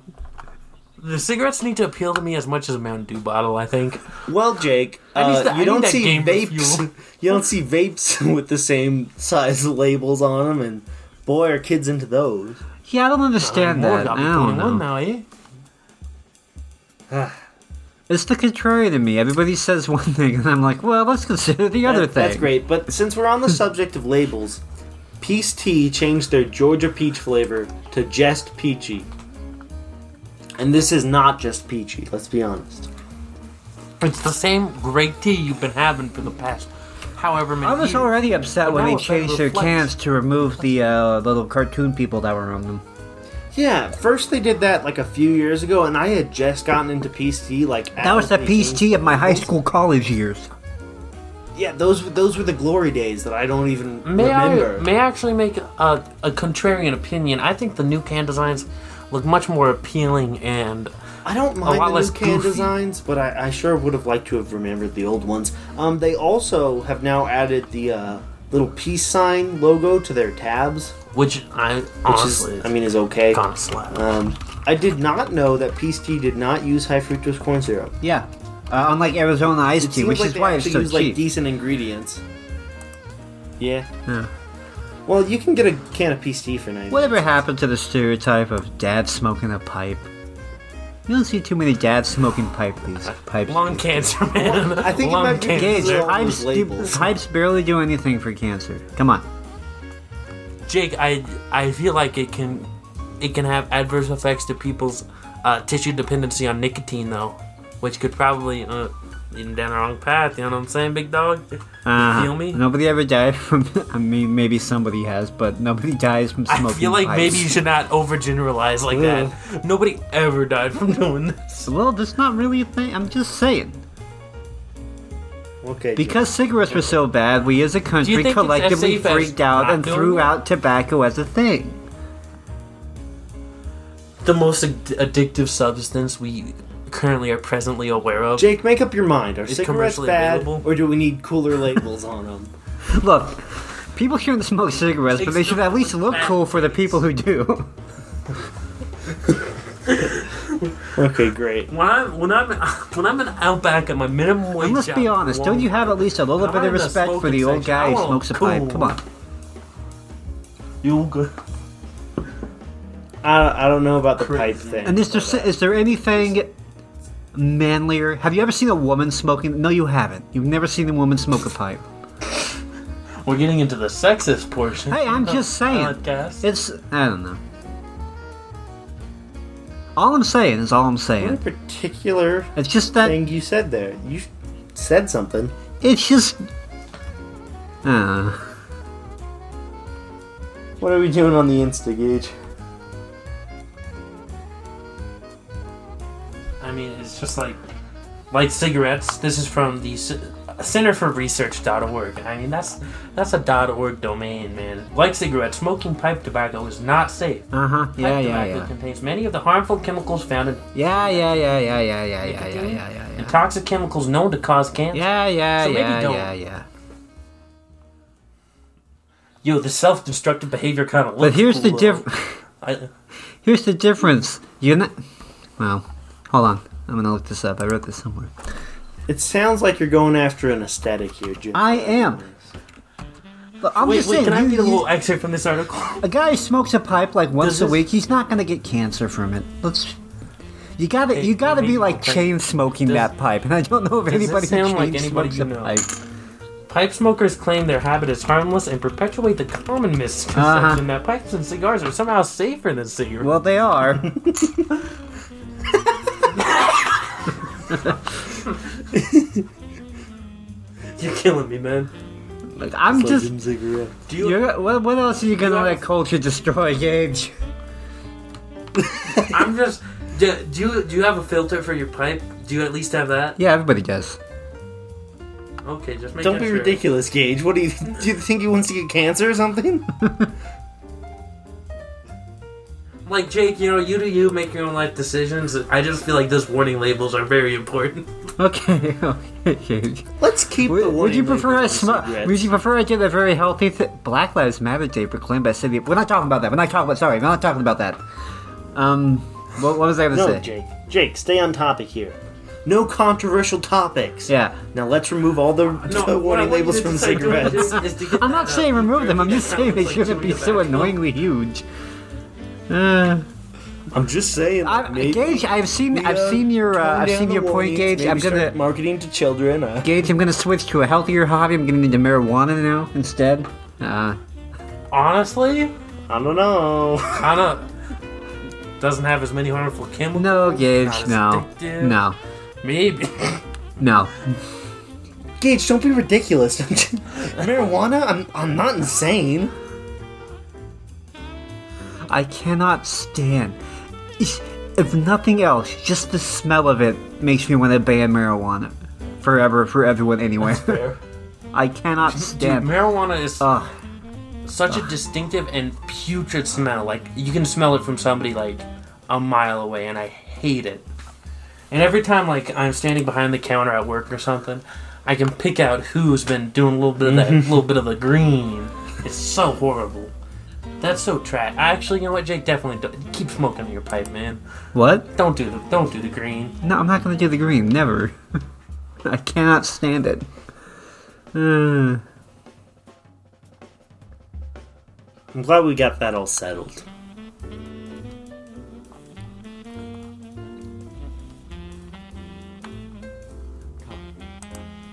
The cigarettes need to appeal to me as much as a Mountain Dew bottle. I think. Well, Jake, uh, that- I you need don't see vapes. <laughs> You don't see vapes <laughs> with the same size labels on them, and boy, are kids into those. Yeah, I don't understand More that. got I don't know. now, eh? <sighs> <sighs> It's the contrary to me. Everybody says <laughs> one thing, and I'm like, well, let's consider the other That- thing. That's great. But since we're on the subject of labels, Peace Tea changed their Georgia peach flavor to just peachy. And this is not just peachy, let's be honest. It's the same great tea you've been having for the past however many years. I was years. already upset But when they changed their reflects- cans to remove the uh, little cartoon people that were on them. Yeah, first they did that like a few years ago, and I had just gotten into Peace Tea. Like That was the after they peace changed tea of my high school college years. Yeah, those those were the glory days that I don't even May remember. I may I actually make a, a contrarian opinion? I think the new can designs look much more appealing and I don't mind lot the less new can goofy. designs, but I, I sure would have liked to have remembered the old ones. Um, they also have now added the uh, little peace sign logo to their tabs, which I which honestly is I mean is okay. kind of slap. Um, I did not know that Peace Tea did not use high fructose corn syrup. Yeah. Uh, unlike Arizona iced tea, which like is why it's actually so use cheap. like decent ingredients. Yeah. Yeah. Well, you can get a can of Peace Tea for ninety. Whatever happened to the stereotype of dad smoking a pipe? You don't see too many dads smoking pipe these pipes. Lung cancer, man. I think it might be cancer. Gage, These are all pipes, do, pipes barely do anything for cancer. Come on. Jake, I I feel like it can it can have adverse effects to people's uh, tissue dependency on nicotine, though, which could probably uh, lead them down the wrong path. You know what I'm saying, big dog? You Uh, feel me? Nobody ever died from. <laughs> I mean, maybe somebody has, but nobody dies from I smoking. feel like pipes. maybe you should not overgeneralize like that. <laughs> Nobody ever died from doing this. Well, that's not really a thing. I'm just saying. Okay. Because cigarettes were so bad, we as a country think it's as collectively freaked out and threw it? out tobacco as a thing. The most ad- addictive substance we currently are presently aware of. Jake, make up your mind. Are Is cigarettes commercially bad, available? or do we need cooler labels on them? <laughs> Look, people shouldn't smoke cigarettes, but they should at least look cool for the people who do. <laughs> Okay, great. When I'm when I'm <laughs> when I'm an outback at my minimum wage. And let's be honest, don't you have at least a little bit of respect for the old section. guy who Oh, smokes a pipe? Come on. You good? I, I don't know about the pipe thing. And is there uh, s- is there anything manlier? Have you ever seen a woman smoking? No, you haven't. You've never seen a woman smoke a pipe. We're getting into the sexist portion. Hey, I'm just the saying. Podcast. It's I don't know. All I'm saying is all I'm What a particular It's just that thing you said there. You said something. it's just. Uh, What are we doing on the Insta gauge? I mean, it's just like light cigarettes. This is from the C- Center for Research.org. I mean, that's that's a .org domain, man. Like cigarettes, smoking pipe tobacco is not safe. uh huh. Pipe Yeah, yeah, tobacco yeah. contains many of the harmful chemicals found in Yeah, yeah, yeah, yeah, yeah, yeah, yeah, yeah, yeah, yeah, and toxic chemicals known to cause cancer. Yeah, yeah, So maybe yeah, don't. yeah, yeah. Yo, the self-destructive behavior kind of looks But here's the cool, diff. though. <laughs> Here's the difference. You're not. Well, hold on. I'm gonna look this up. I wrote this somewhere. It sounds like you're going after an aesthetic here, Jim. I am. But I'm wait, just wait, saying. can I you- read a little excerpt from this article? <laughs> a guy who smokes a pipe like once Does a week, he's not gonna get cancer from it. Let's. You gotta, Hey, you gotta be like okay. chain smoking Does- that pipe, and I don't know if anybody sound chain like anybody smokes you a pipe. Pipe smokers claim their habit is harmless and perpetuate the common misconception Uh-huh. that pipes and cigars are somehow safer than cigarettes. Well, they are. <laughs> <laughs> <laughs> You're killing me, man. Like, I'm just. cigarette. Do you? You're, what, what else are you gonna let culture destroy, Gage? <laughs> I'm just. Do, do you do you have a filter for your pipe? Do you at least have that? Yeah, everybody does. Okay, just make Don't be sure. ridiculous, Gage. What do you <laughs> do? You think he wants to get cancer or something? Like Jake, you know, you do you, make your own life decisions. I just feel like those warning labels are very important. <laughs> Okay, okay, Gage. Let's keep the Would, would you prefer I labels sm- Would you prefer I get a very healthy th- Black Lives Matter Day proclaimed by city? We're not talking about that. We're not talking about. Sorry, we're not talking about that. Um, what, what was I gonna No, say? Jake. Jake, stay on topic here. No controversial topics. Yeah, Now let's remove all the, the warning labels from decide doing cigarettes. is- is to get I'm not saying remove them. I'm just saying they shouldn't be so tobacco. annoyingly huge. Uh, I'm just saying. I, maybe Gage, I've seen, we, I've uh, seen your, uh, I've seen your point, warnings, Gage. maybe I'm gonna, marketing to children. Uh, Gage, I'm gonna switch to a healthier hobby. I'm getting into marijuana now instead. Uh, Honestly, I don't know. kind of doesn't have as many harmful chemicals. no, Gage, no, addictive. no, Maybe. no. Gage, don't be ridiculous. <laughs> Marijuana? I'm I'm not insane. I cannot stand. If nothing else, just the smell of it makes me want to ban marijuana forever for everyone. Fair. <laughs> I cannot Dude, stand. marijuana is Ugh. such a distinctive and putrid smell. Like you can smell it from somebody like a mile away, and I hate it. And every time like I'm standing behind the counter at work or something, I can pick out who's been doing a little bit of that mm-hmm. little bit of the green. It's so horrible. That's so trash. I actually, you know what, Jake? Definitely do- keep smoking your pipe, man. What? Don't do the don't do the green. No, I'm not gonna do the green. Never. <laughs> I cannot stand it. Uh, <sighs> I'm glad we got that all settled.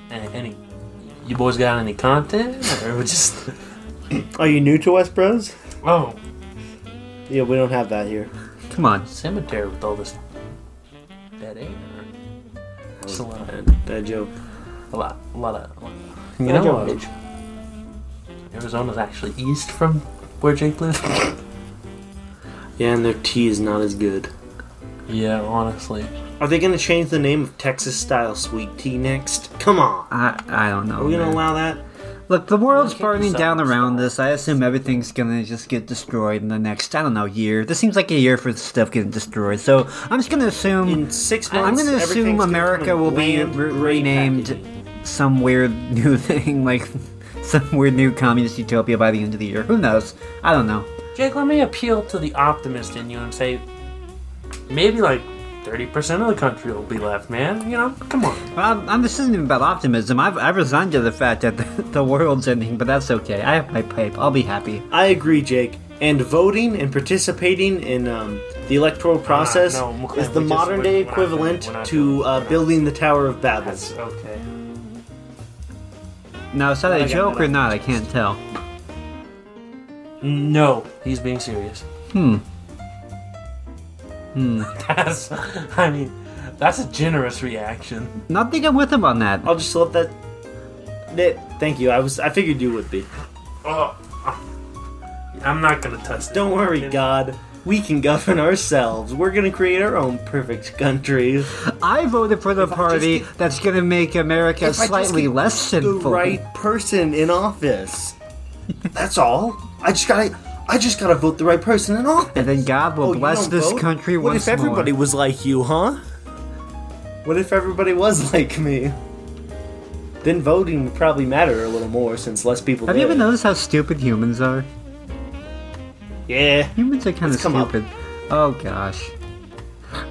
Any, you boys got any content, or just? Are you new to us, bros? Oh, Yeah, we don't have that here. come on. cemetery with all this dead air. Just a lot, Bad, bad joke. a lot, a lot of. You Bad know, joke, uh, Gage. Arizona's actually east from where Jake lives. Yeah, and their tea is not as good. yeah, honestly. Are they gonna change the name of Texas style sweet tea next? Come on. I I don't know. Are we gonna man. allow that? Look, the world's burning down around this. I assume everything's gonna just get destroyed in the next, I don't know, year. This seems like a year for stuff getting destroyed. So I'm just gonna assume. In six I'm gonna assume gonna America will be re- renamed packaging. some weird new <laughs> thing, like <laughs> some weird new communist utopia by the end of the year. Who knows? I don't know. Jake, let me appeal to the optimist in you and say, maybe like thirty percent of the country will be left, man. You know, come on. Well, I'm, I'm, this isn't even about optimism. I've, I've resigned to the fact that the, <laughs> the world's ending, but that's okay. I have my pipe. I'll be happy. I agree, Jake. And voting and participating in um, the electoral process no, is the we just- modern day we're not doing it. equivalent We're not to doing it. uh, building the Tower of Babel. That's okay. Now, is that a joke or not? I can't tell. No, he's being serious. Hmm. Hmm. <laughs> That's, I mean, that's a generous reaction. Not think I'm with him on that. I'll just let that. that thank you. I was. I figured you would be. Oh, I'm not gonna touch. Don't worry, God. We can govern ourselves. We're gonna create our own perfect country. I voted for the If party get- that's going to make America If I just slightly get less The sinful. right person in office. That's all. I just gotta. I just gotta vote the right person in office. And then God will Oh, bless don't this vote? country What once if everybody more. was like you, huh? What if everybody was <laughs> like me? Then voting would probably matter a little more since less people. Have did. you ever noticed how stupid humans are? Yeah. Humans are kind of Let's up. stupid. Oh gosh.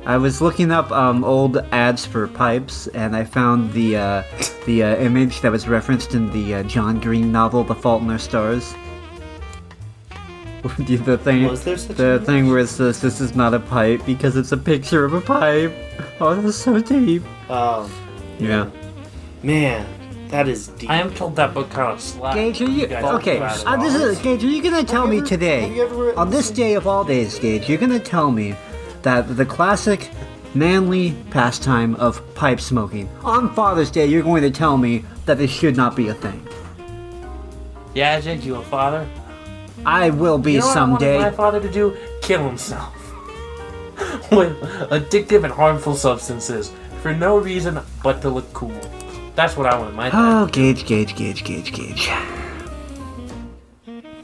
I was looking up um, old ads for pipes, and I found the uh, the uh, image that was referenced in the uh, John Green novel *The Fault in Our Stars*. <laughs> the thing, Was there such the an thing where it says this is not a pipe because it's a picture of a pipe. Oh, that's so deep. Um, Yeah. man, that is deep. I am told that book kind of slapped. Gage, are you guys okay? about. Uh, this is Gage. Are you gonna tell me ever- today, ever on this day of all days, Gage? You're gonna tell me that the classic manly pastime of pipe smoking on Father's Day, you're going to tell me that this should not be a thing. Yeah, Jake, you a father? I will be You know what I someday. wanted my father to do? Kill himself. <laughs> With addictive and harmful substances. For no reason but to look cool. That's what I wanted my dad. Oh, Gage, Gage, Gage, Gage, Gage.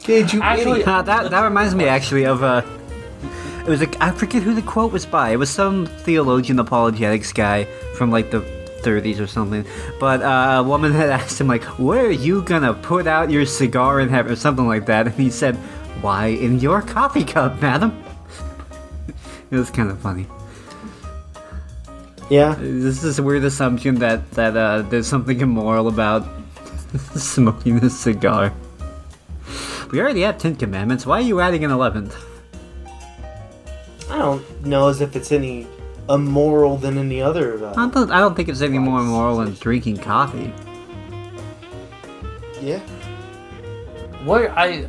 Gage, you Actually- idiot. Uh, that that reminds me actually of uh, it was a I forget who the quote was by. It was some theologian apologetics guy from like the 30s or something. But uh, a woman <laughs> had asked him like, "Where are you gonna put out your cigar and have or something like that?" And he said, "Why, in your coffee cup, madam." <laughs> it was kind of funny. Yeah. This is a weird assumption that that uh, there's something immoral about <laughs> smoking a cigar. We already have Ten Commandments. Why are you adding an eleventh? I don't know as if it's any immoral than any other. I Uh, don't, I don't think it's any more immoral than drinking coffee. yeah. What I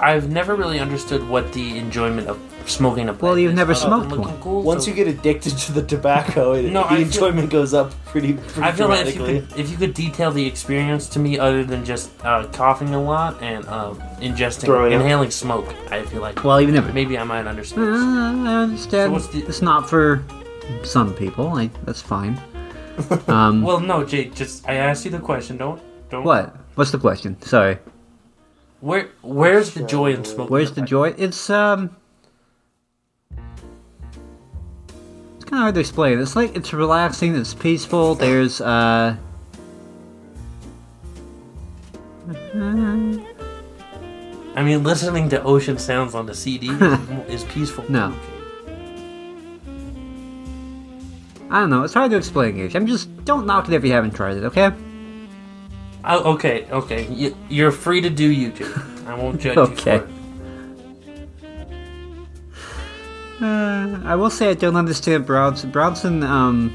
I've never really understood what the enjoyment of smoking a pipe Well, you've is, never other than smoked looking one. Cool, Once so- you get addicted to the tobacco, it, No, the I feel- enjoyment goes up pretty, pretty I feel like if you dramatically. could if you could detail the experience to me other than just uh, coughing a lot and uh, ingesting Throwing up. inhaling smoke, I feel like Well, you've never. maybe I might understand. Uh, I understand. So what's the- It's not for some people. Like that's fine. <laughs> Um, Well, no, Jake. Just I asked you the question. Don't don't. what? What's the question? Sorry. Where where's the joy in smoking? Where's a the joy? It's um. It's kind of hard to explain. It's like it's relaxing. It's peaceful. There's uh. I mean, listening to ocean sounds on the CD is, <laughs> is peaceful. No. I don't know. It's hard to explain, Gage. I'm just don't knock it if you haven't tried it. Okay. Oh, okay, okay. You, you're free to do YouTube. I won't judge you Okay. for it. Uh, I will say I don't understand Bronson. Bronson, um,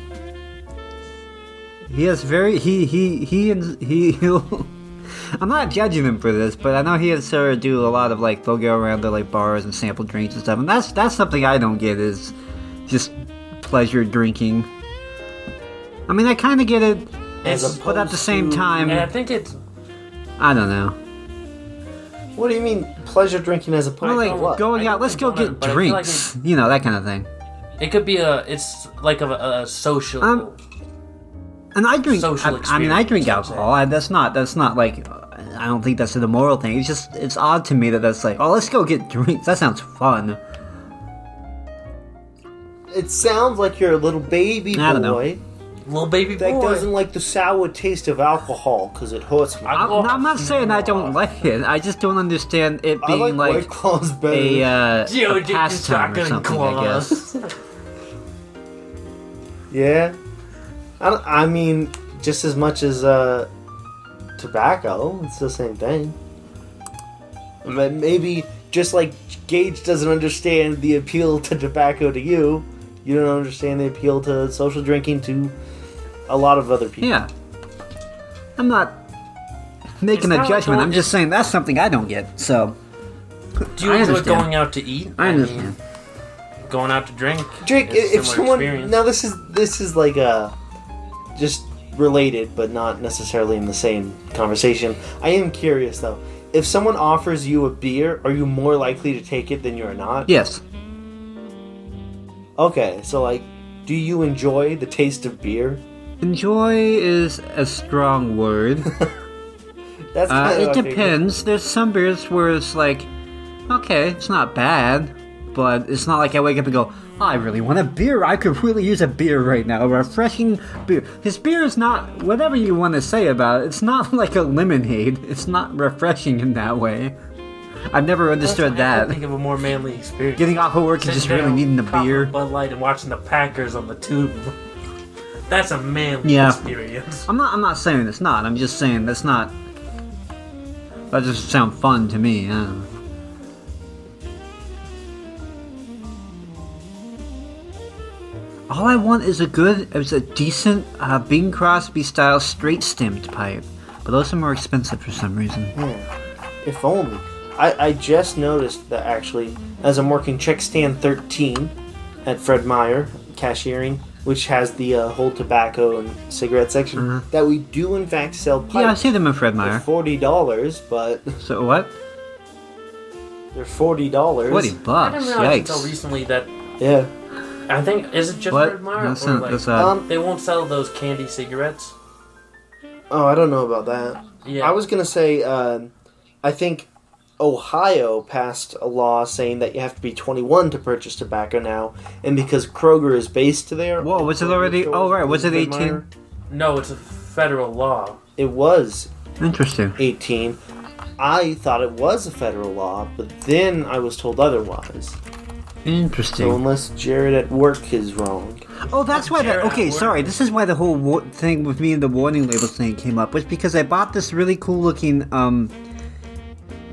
he has very he he he and he. He'll, <laughs> I'm not judging him for this, but I know he and Sarah do a lot of like they'll go around to like bars and sample drinks and stuff, and that's that's something I don't get is just pleasure drinking. I mean, I kind of get it, As but at the same to- time, And I think it's I don't know. What do you mean pleasure drinking as opposed Well, to like what? going out, let's go get but I feel like drinks, you know that kind of thing. it could be a it's like a, a social. Um, And I drink. Social I, I mean, I drink alcohol. I, that's not. That's not like. uh, I don't think that's an immoral thing. It's just. It's odd to me that that's like. Oh, let's go get drinks. That sounds fun. It sounds like you're a little baby I don't know. boy little baby that boy. doesn't like the sour taste of alcohol because it hurts me. I- I'm, I'm not saying I don't like it. I just don't understand it I being like, like, White Claws better. a, uh, Yo, a Jake, pastime or shotgun something. I guess. Yeah. I, don't- I mean, just as much as uh, tobacco, it's the same thing. But maybe just like Gage doesn't understand the appeal to tobacco to you, you don't understand the appeal to social drinking to a lot of other people. Yeah. I'm not making It's a not like judgment. I'm just saying that's something I don't get. So Do you I enjoy understand. going out to eat? I mean, understand. going out to drink. Drake, is if someone experience. now this is this is like a just related, but not necessarily in the same conversation. I am curious though. If someone offers you a beer, are you more likely to take it than you're not? yes, Okay, so like, do you enjoy the taste of beer? enjoy is a strong word. <laughs> That's Uh, it what I figured. depends. There's some beers where it's like, okay, it's not bad, but it's not like I wake up and go, I really want a beer. I could really use a beer right now. A refreshing beer. This beer is not, whatever you want to say about it, it's not <laughs> like a lemonade. It's not refreshing in that way. I've never understood I that. think of a more manly experience. Getting off of work and Sitting just really needing a beer. Bud Light and watching the Packers on the tube. That's a manly Yeah. experience. I'm not. I'm not saying it's not. I'm just saying that's not. That just sound fun to me. I don't know. All I want is a good, is a decent uh, Bing Crosby style straight stemmed pipe, but those are more expensive for some reason. If only. I, I just noticed that actually, as I'm working check stand 13 at Fred Meyer cashiering, which has the uh, whole tobacco and cigarette section, that we do in fact sell pipes. Mm-hmm. Yeah, I see them in Fred They're Meyer. forty dollars, but So what? they're forty dollars. Forty bucks. I bucks. didn't realize until Yikes. recently that Yeah. I think is it just What? Fred Meyer That's, or not, like that's. Um. they won't sell those candy cigarettes? Oh, I don't know about that. Yeah, I was gonna say. um I think Ohio passed a law saying that you have to be 21 to purchase tobacco now, and because Kroger is based there. Whoa, was it Kroger already- stores oh, right, was it 18? No, it's a federal law. It was Interesting. 18. I thought it was a federal law, but then I was told otherwise. Interesting. So unless Jared at work is wrong. Oh, that's why that. Jared Okay, sorry. This is why the whole wa- thing with me and the warning label thing came up was because I bought this really cool looking um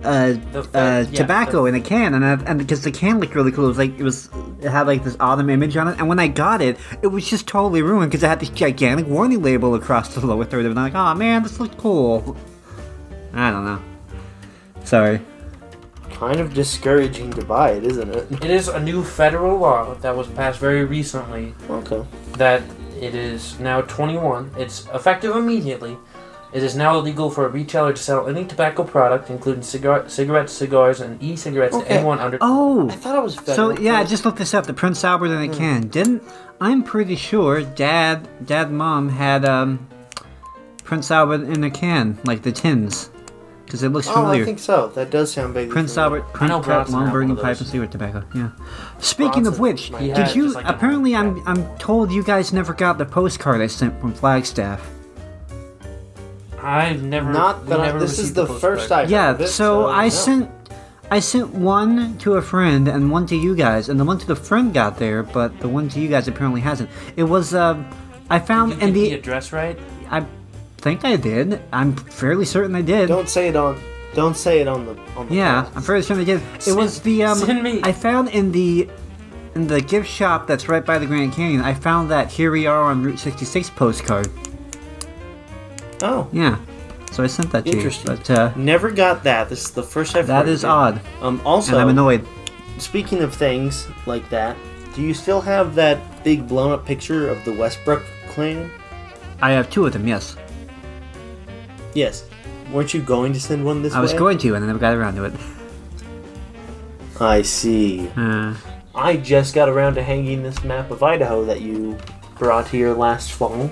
uh, The uh yeah, tobacco the- in a can, and I, and because the can looked really cool, it was like it was it had like this autumn image on it, and when I got it, it was just totally ruined because it had this gigantic warning label across the lower third of it. And I'm like, oh man, this looked cool. I don't know. Sorry. Kind of discouraging to buy it, isn't it? It is a new federal law that was passed very recently Okay. that it is now 21. It's effective immediately. It is now illegal for a retailer to sell any tobacco product, including cigar- cigarettes, cigars, and e-cigarettes, to anyone under. Oh, I thought it was So yeah, I just looked this up. The Prince Albert in a Hmm. can. Didn't I'm pretty sure Dad, Dad, Mom had um Prince Albert in a can, like the tins, because it looks Oh, familiar. I think so. That does sound vaguely Prince familiar. Albert, Prince Albert, Bronson long had burning pipe, and cigarette tobacco. Yeah. Speaking of which, did you? like apparently, I'm I'm told you guys never got the postcard I sent from Flagstaff. I've never. Not we that I, this is the postcard. first I Yeah, it, so I no. sent I sent one to a friend and one to you guys, and the one to the friend got there, but the one to you guys apparently hasn't. It was uh, I found Did you in the, the address right? I think I did. I'm fairly certain I did. Don't say it on. Don't say it on the. On the yeah, podcast. I'm fairly certain I did. It was the um send me- I found in the in the gift shop that's right by the Grand Canyon. I found that here we are on Route 66 postcard. Oh, Yeah, so I sent that to you. Interesting. But uh, never got that. This is the first I've that heard is of it. odd, Um. Also, and I'm annoyed. speaking of things like that, do you still have that big blown up picture of the Westbrook clan? I have two of them. Yes. Yes. Weren't you going to send one this I was way? going to, and then I never got around to it. I see. Uh, I just got around to hanging this map of Idaho that you brought here last fall.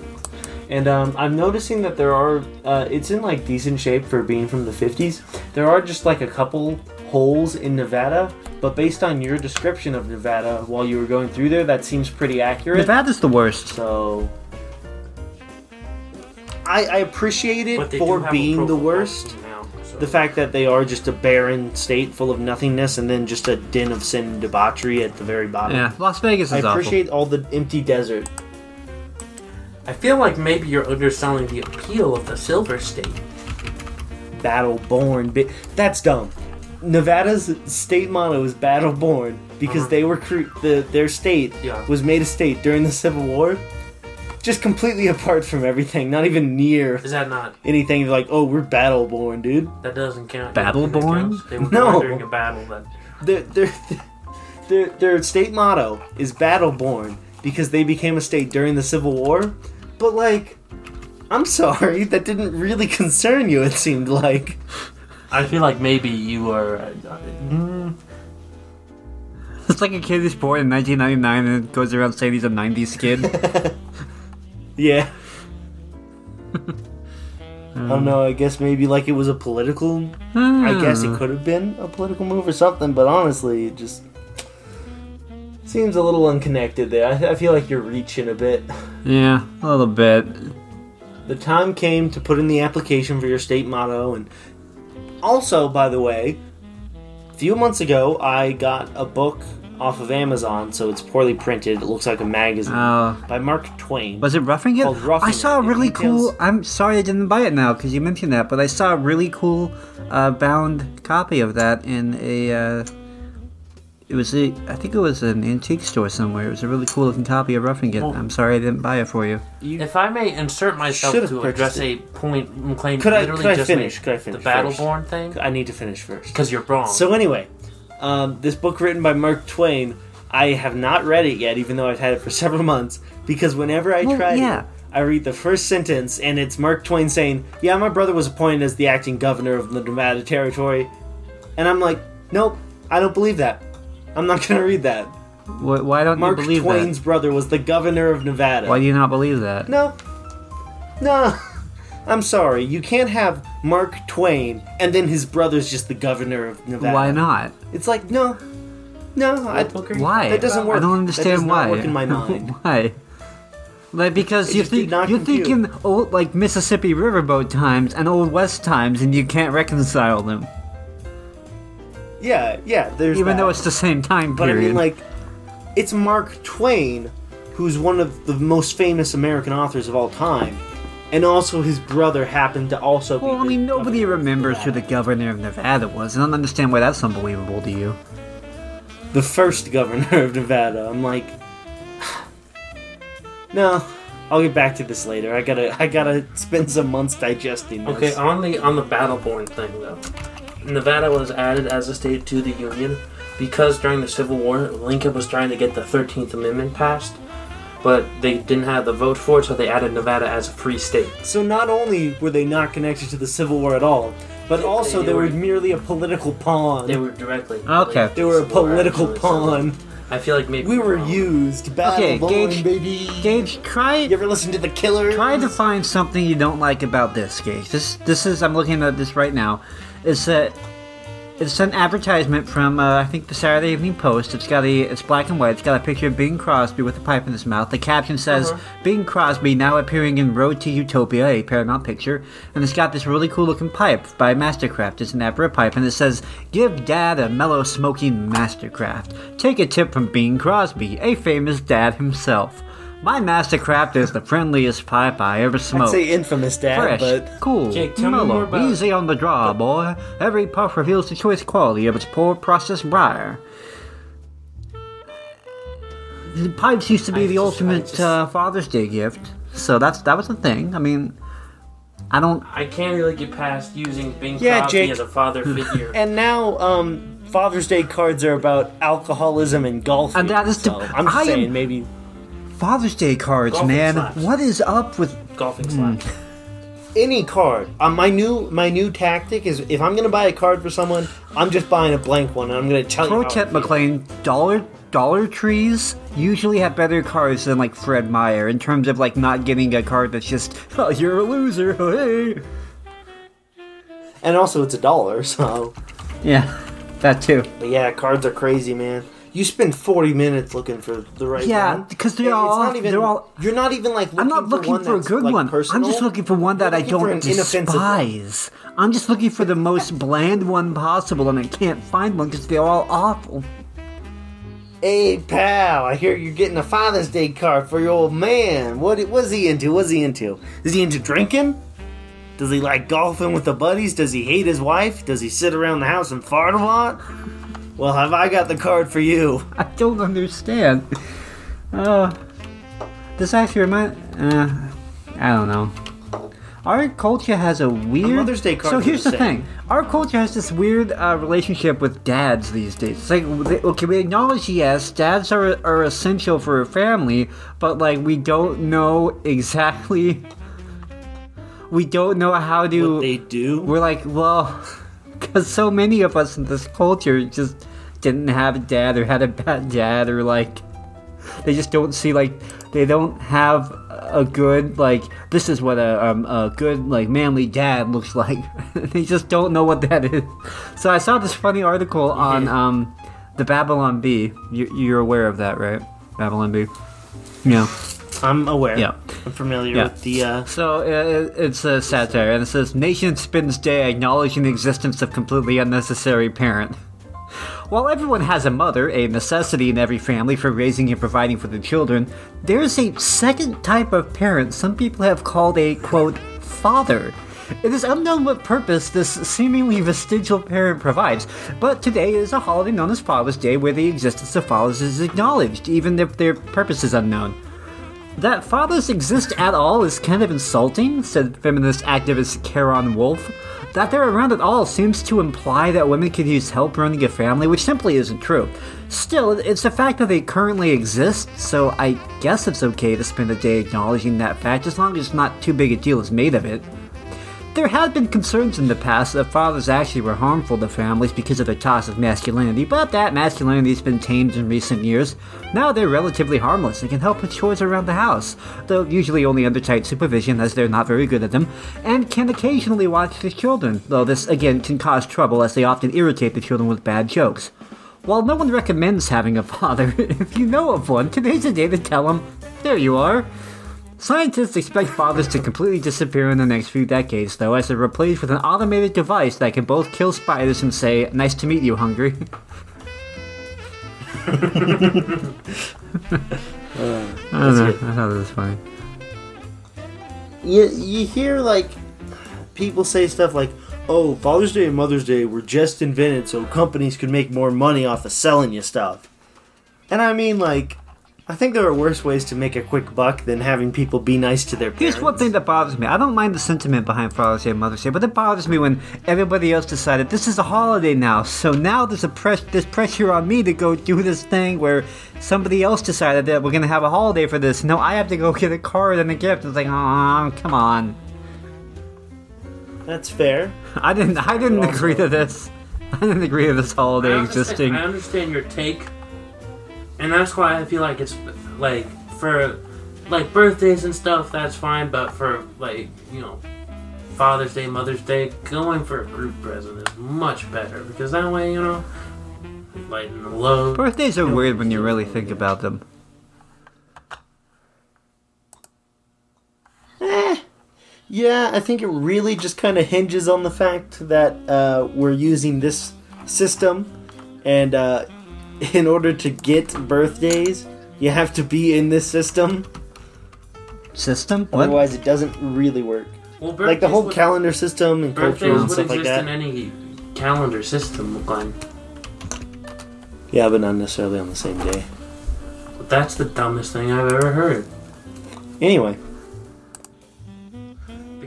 And um, I'm noticing that there are, uh, it's in like decent shape for being from the 50s. There are just like a couple holes in Nevada, but based on your description of Nevada while you were going through there, that seems pretty accurate. Nevada's the worst. So. I, I appreciate it But they do for being the worst. now, so- The fact that they are just a barren state full of nothingness and then just a den of sin and debauchery at the very bottom. Yeah, Las Vegas I is awful. appreciate all the empty desert. I feel like maybe you're underselling the appeal of the Silver State. Battle born. Bi- That's dumb. Nevada's state motto is battle born because Uh-huh. they were cre- the their state Yeah. was made a state during the Civil War, just completely <laughs> apart from everything, not even near Is that not? anything like oh we're battle born, dude. That doesn't count. Battle born. They were No. during a battle. That Their their their their state motto is battle born because they became a state during the Civil War, but like. I'm sorry, that didn't really <laughs> concern you, it seemed like. I feel like maybe you are. Uh, mm, <laughs> It's like a kid who's born in 1999 and goes around saying he's a 90s kid. <laughs> Yeah. I don't know. I guess maybe like it was a political. I guess it could have been a political move or something, but honestly, it just seems a little unconnected there. I, I feel like you're reaching a bit. Yeah, a little bit. The time came to put in the application for your state motto, and also, by the way, a few months ago, I got a book off of Amazon, so it's poorly printed. It looks like a magazine Oh. by Mark Twain. Was it Roughing It? Roughing I saw a It. It really details- cool. I'm sorry I didn't buy it now because you mentioned that, but I saw a really cool uh, bound copy of that in a. Uh, it was a. I think it was an antique store somewhere. It was a really cool looking copy of Roughing It. Well- I'm sorry I didn't buy it for you. if I may insert myself to purchased address a point McLean Could I- literally could I finish? Could I finish the first? Battleborn thing I need to finish first. because you're wrong. So anyway, um, this book written by Mark Twain, I have not read it yet, even though I've had it for <laughs> several months. Because whenever I Well, try yeah. it, I read the first sentence, and it's Mark Twain saying, "Yeah, my brother was appointed as the acting governor of the Nevada Territory," and I'm like, "Nope, I don't believe that. I'm not gonna read that." Wh- Why don't Mark you believe that? Mark Twain's brother was the governor of Nevada. Why do you not believe that? No. No. <laughs> I'm sorry. You can't have Mark Twain and then his brother's just the governor of Nevada. Why not? It's like no, no. I, Why? That doesn't work. I don't That understand not why. work in my <laughs> mind. why? Like because It you think you're compute. thinking old like Mississippi Riverboat times and Old West times, and you can't reconcile them, Yeah, yeah. There's even that. though it's the same time period. But I period. mean, like, it's Mark Twain, who's one of the most famous American authors of all time, and also his brother happened to also. be well, I mean, nobody governor remembers who the governor of Nevada was. and I don't understand why that's unbelievable to you. the first governor <laughs> of Nevada. I'm like, <sighs> no. I'll get back to this later. I gotta, I gotta spend some months digesting this. Okay, on the on the Battleborn thing though, Nevada was added as a state to the Union because during the Civil War, Lincoln was trying to get the Thirteenth Amendment passed, but they didn't have the vote for it, so they added Nevada as a free state. So not only were they not connected to the Civil War at all, but also they they, were, were- merely a political pawn. They were directly. Okay. They were a political actually, so pawn. I feel like maybe We were wrong. used. Battle Okay, born, Gage- baby. Gage, try You ever listen to the Killer? try to find something you don't like about this, Gage. This this is I'm looking at this right now. It's a it's an advertisement from uh, I think the Saturday Evening Post. It's got a it's black and white. It's got a picture of Bing Crosby with a pipe in his mouth. The caption says Bing Crosby now appearing in Road to Utopia, a Paramount picture, and it's got this really cool looking pipe by Mastercraft. It's an Abra pipe, and it says "Give Dad a mellow smoking Mastercraft. Take a tip from Bing Crosby, a famous dad himself." My Mastercraft is the friendliest pipe I ever smoked. I'd smoked. say infamous, Dad, Fresh, but cool, Jake, tell me mellow, more about- easy on the draw, boy. Every puff reveals the choice quality of its poor processed briar. The pipes used to be I the just- ultimate just- uh, Father's Day gift, so that's that was the thing. I mean, I don't. I can't really get past using Bing Yeah, Crosby Jake. as a father <laughs> figure. and now um, Father's Day cards are about alcoholism and golf. And that is so the- I'm just I am- saying maybe Father's Day cards, Golfing man. slaps. What is up with? Golfing Hmm. slaps. <laughs> any card. Um, my new my new tactic is if I'm gonna buy a card for someone, I'm just buying a blank one, and I'm gonna tell Pro you. how I tip, feel. McLean. Dollar Dollar trees usually have better cards than like Fred Meyer in terms of like not getting a card that's just <laughs> oh you're a loser. <laughs> Hey. And also, it's a dollar, so. Yeah, that too. But yeah, cards are crazy, man. You spend 40 minutes looking for the right Yeah, one. because they're all- not even, they're all- You're not even like. Looking I'm not looking for, for, a good like, one. Personal. I'm just looking for one that I don't an inoffensive one. despise. I'm just looking for the most <laughs> bland one possible, and I can't find one because they're all awful. Hey pal, I hear you're getting a Father's Day card for your old man. What what's he into? What's he into? Is he into drinking? Does he like golfing with the buddies? Does he hate his wife? Does he sit around the house and fart a lot? Well, have I got the card for you? <laughs> I don't understand. Uh, this actually remind. Uh, I don't know. Our culture has a weird. Mother's Day cards So here's the same. thing. Our culture has this weird uh, relationship with dads these days. It's like, okay, we acknowledge yes, dads are are essential for a family, but like we don't know exactly. We don't know how to. What they do? We're like, well, because so many of us in this culture just didn't have a dad or had a bad dad or like they just don't see like they don't have a good like this is what a, um, a good like manly dad looks <laughs> like. they just don't know what that is. So I saw this funny article on um, the Babylon Bee. You, you're aware of that, right? Babylon Bee. Yeah. I'm aware. Yeah. I'm familiar Yeah. with the. Uh, So uh, it's a satire, and it says Nation spends day acknowledging the existence of completely unnecessary parent. While everyone has a mother, a necessity in every family for raising and providing for the children, there is a second type of parent some people have called a quote father. It is unknown what purpose this seemingly vestigial parent provides, but today is a holiday known as Father's Day where the existence of fathers is acknowledged, even if their purpose is unknown. That fathers exist at all is kind of insulting, said feminist activist Karen Wolf. That they're around at all seems to imply that women could use help running a family, which simply isn't true. Still, it's the fact that they currently exist, so I guess it's okay to spend a day acknowledging that fact as long as it's not too big a deal is made of it. There had been concerns in the past that fathers actually were harmful to families because of their toxic masculinity, but that masculinity has been tamed in recent years. Now they're relatively harmless and can help with chores around the house, though usually only under tight supervision as they're not very good at them, and can occasionally watch the children, though this again can cause trouble as they often irritate the children with bad jokes. While no one recommends having a father, <laughs> if you know of one, today's the day to tell them, there you are. Scientists expect fathers to completely disappear in the next few decades, though, as they're replaced with an automated device that can both kill spiders and say, Nice to meet you, hungry. <laughs> I don't know. I thought it was funny. you, you hear like people say stuff like, "Oh, Father's Day and Mother's Day were just invented so companies could make more money off of selling you stuff." And I mean, like, I think there are worse ways to make a quick buck than having people be nice to their parents. Here's one thing that bothers me. I don't mind the sentiment behind Father's Day and Mother's Day, but it bothers me when everybody else decided this is a holiday now. So now there's a press, there's pressure on me to go do this thing where somebody else decided that we're gonna have a holiday for this. No, I have to go get a card and a gift. It's like, oh, come on. That's fair. I didn't, I didn't agree to this. I didn't agree to this holiday I existing. I understand your take, and that's why I feel like it's like for like birthdays and stuff. That's fine, but for like you know Father's Day, Mother's Day, going for a group present is much better because that way you know lighten the load. Birthdays are weird when you really think about them. Yeah, I think it really just kind of hinges on the fact that uh, we're using this system, and uh, in order to get birthdays, you have to be in this system. System? What? Otherwise, it doesn't really work. Well, Like the whole would- calendar system and birthdays culture and would stuff like exist in any calendar system, Glenn. Yeah, but not necessarily on the same day. That's the dumbest thing I've ever heard. Anyway,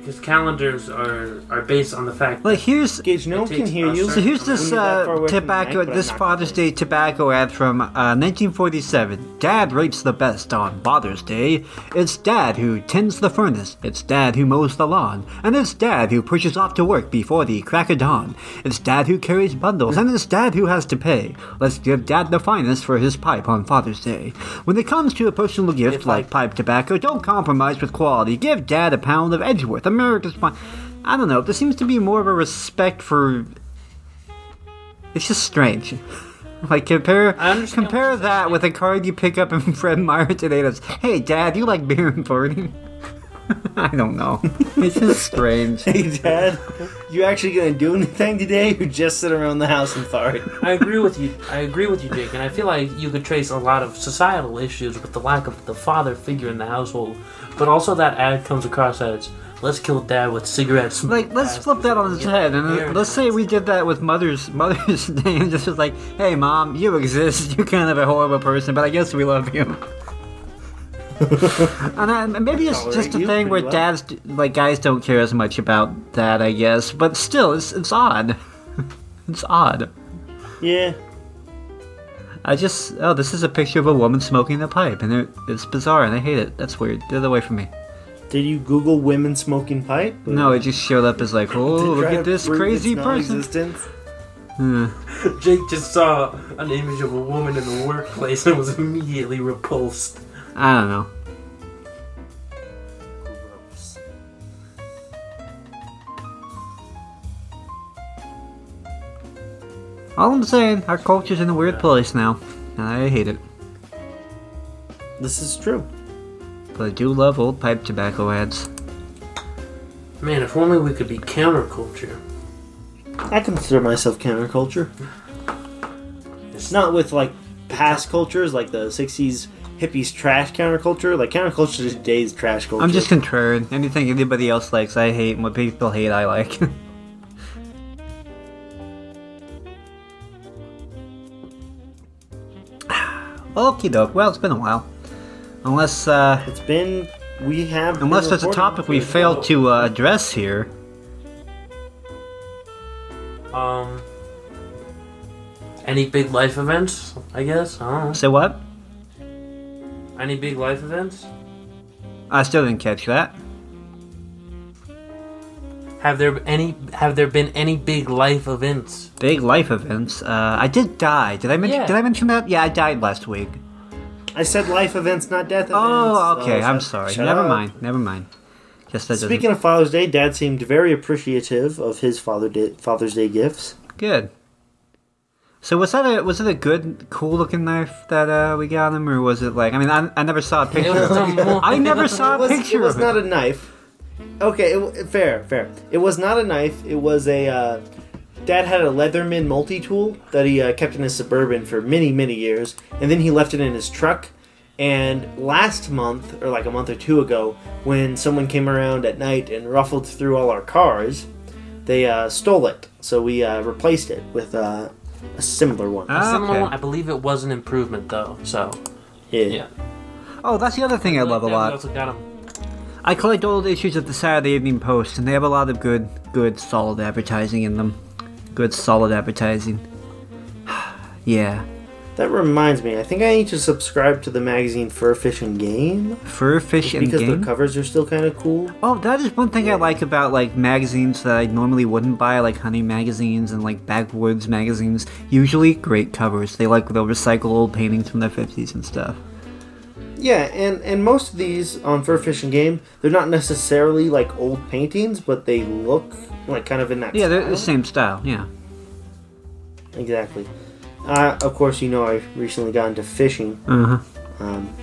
Because calendars are are based on the fact Like here's Gage, no one can hear you. So here's this When you're that far uh, away from the tobacco, mic, this Father's Day tobacco ad from uh, 1947. Dad rates the best on Father's Day. It's Dad who tends the furnace. It's Dad who mows the lawn, and it's Dad who pushes off to work before the crack of dawn. It's Dad who carries bundles, and it's Dad who has to pay. Let's give Dad the finest for his pipe on Father's Day. When it comes to a personal gift If like pipe tobacco, don't compromise with quality. Give Dad a pound of Edgeworth, America's fine. I don't know. There seems to be more of a respect for it's just strange. <laughs> Like compare I compare that with a card you pick up in <laughs> Fred Meyer today that's Hey dad, you like beer and farting? <laughs> I don't know. It's just strange. Hey, Dad, you actually gonna do anything today, or just sit around the house and fart? I agree with you. I agree with you, Jake, and I feel like you could trace a lot of societal issues with the lack of the father figure in the household. But also, that ad comes across as "Let's kill dad with cigarettes." Like, let's flip that on its head, and let's say we did that with Mother's <laughs> Mother's name. and just like, "Hey, mom, you exist. You're kind of a horrible person, but I guess we love you." <laughs> and uh, maybe it's just a thing where well. dads, like guys, don't care as much about that, I guess. But still, it's it's odd. <laughs> it's odd. Yeah. I just oh, this is a picture of a woman smoking a pipe, and it, it's bizarre, and I hate it. That's weird. Get it away from me. Did you Google women smoking pipe? No, it just showed up as like, <laughs> oh, look at this crazy its person. Hmm. <laughs> Jake just saw an image of a woman in the workplace and was immediately repulsed. I don't know. Gross. All I'm saying, our culture's in a weird place now, and I hate it. This is true. But I do love old pipe tobacco ads. Man, if only we could be counterculture. I consider myself counterculture. It's not with like past cultures like the '60s hippies trash counterculture. Like counterculture today's trash culture. I'm just contrarian. Anything anybody else likes, I hate, and what people hate, I like. <laughs> Okie doke. Well, it's been a while. Unless, uh, It's been we have unless been there's a topic we for- failed to uh, address here. Um, any big life events? I guess. I don't know. Say what? Any big life events? I still didn't catch that. Have there any? Have there been any big life events? Big life events. Uh, I did die. Did I mention? Yeah. Did I mention that? Yeah, I died last week. I said life events, not death events. Oh, okay. so I'm sorry. shut Never up. mind. Never mind. Guess that doesn't. Speaking of Father's Day, Dad seemed very appreciative of his Father Day, Father's Day gifts. Good. So was that a was it a good, cool looking knife that uh, we got him, or was it like? I mean, I, I never saw a picture. of it. <laughs> I never saw It a was, picture it was of not it. a knife. Okay, it, fair, fair. It was not a knife. It was a. Uh, Dad had a Leatherman multi tool that he uh, kept in his suburban for many, many years, and then he left it in his truck. And last month, or like a month or two ago, when someone came around at night and ruffled through all our cars, they uh, stole it. So we uh, replaced it with uh, a similar one. Ah, Similar okay. one, I believe it was an improvement though. So yeah. yeah. Oh, that's the other thing I love a Yeah, we lot. also got 'em. I collect old issues of the Saturday Evening Post, and they have a lot of good, good, solid advertising in them. Good, solid advertising. <sighs> yeah. That reminds me, I think I need to subscribe to the magazine Fur Fish and Game Fur, fish, and because game. the covers are still kind of cool. Oh, that is one thing I like about like magazines that I normally wouldn't buy, like Honey magazines and like Backwoods magazines. Usually great covers. They like they'll recycle old paintings from the fifties and stuff. Yeah, and and most of these on Fur Fish and Game, they're not necessarily like old paintings, but they look like kind of in that. Yeah, they're the same style. Yeah. Exactly. Uh, of course, you know I recently got into fishing. Uh huh. Um,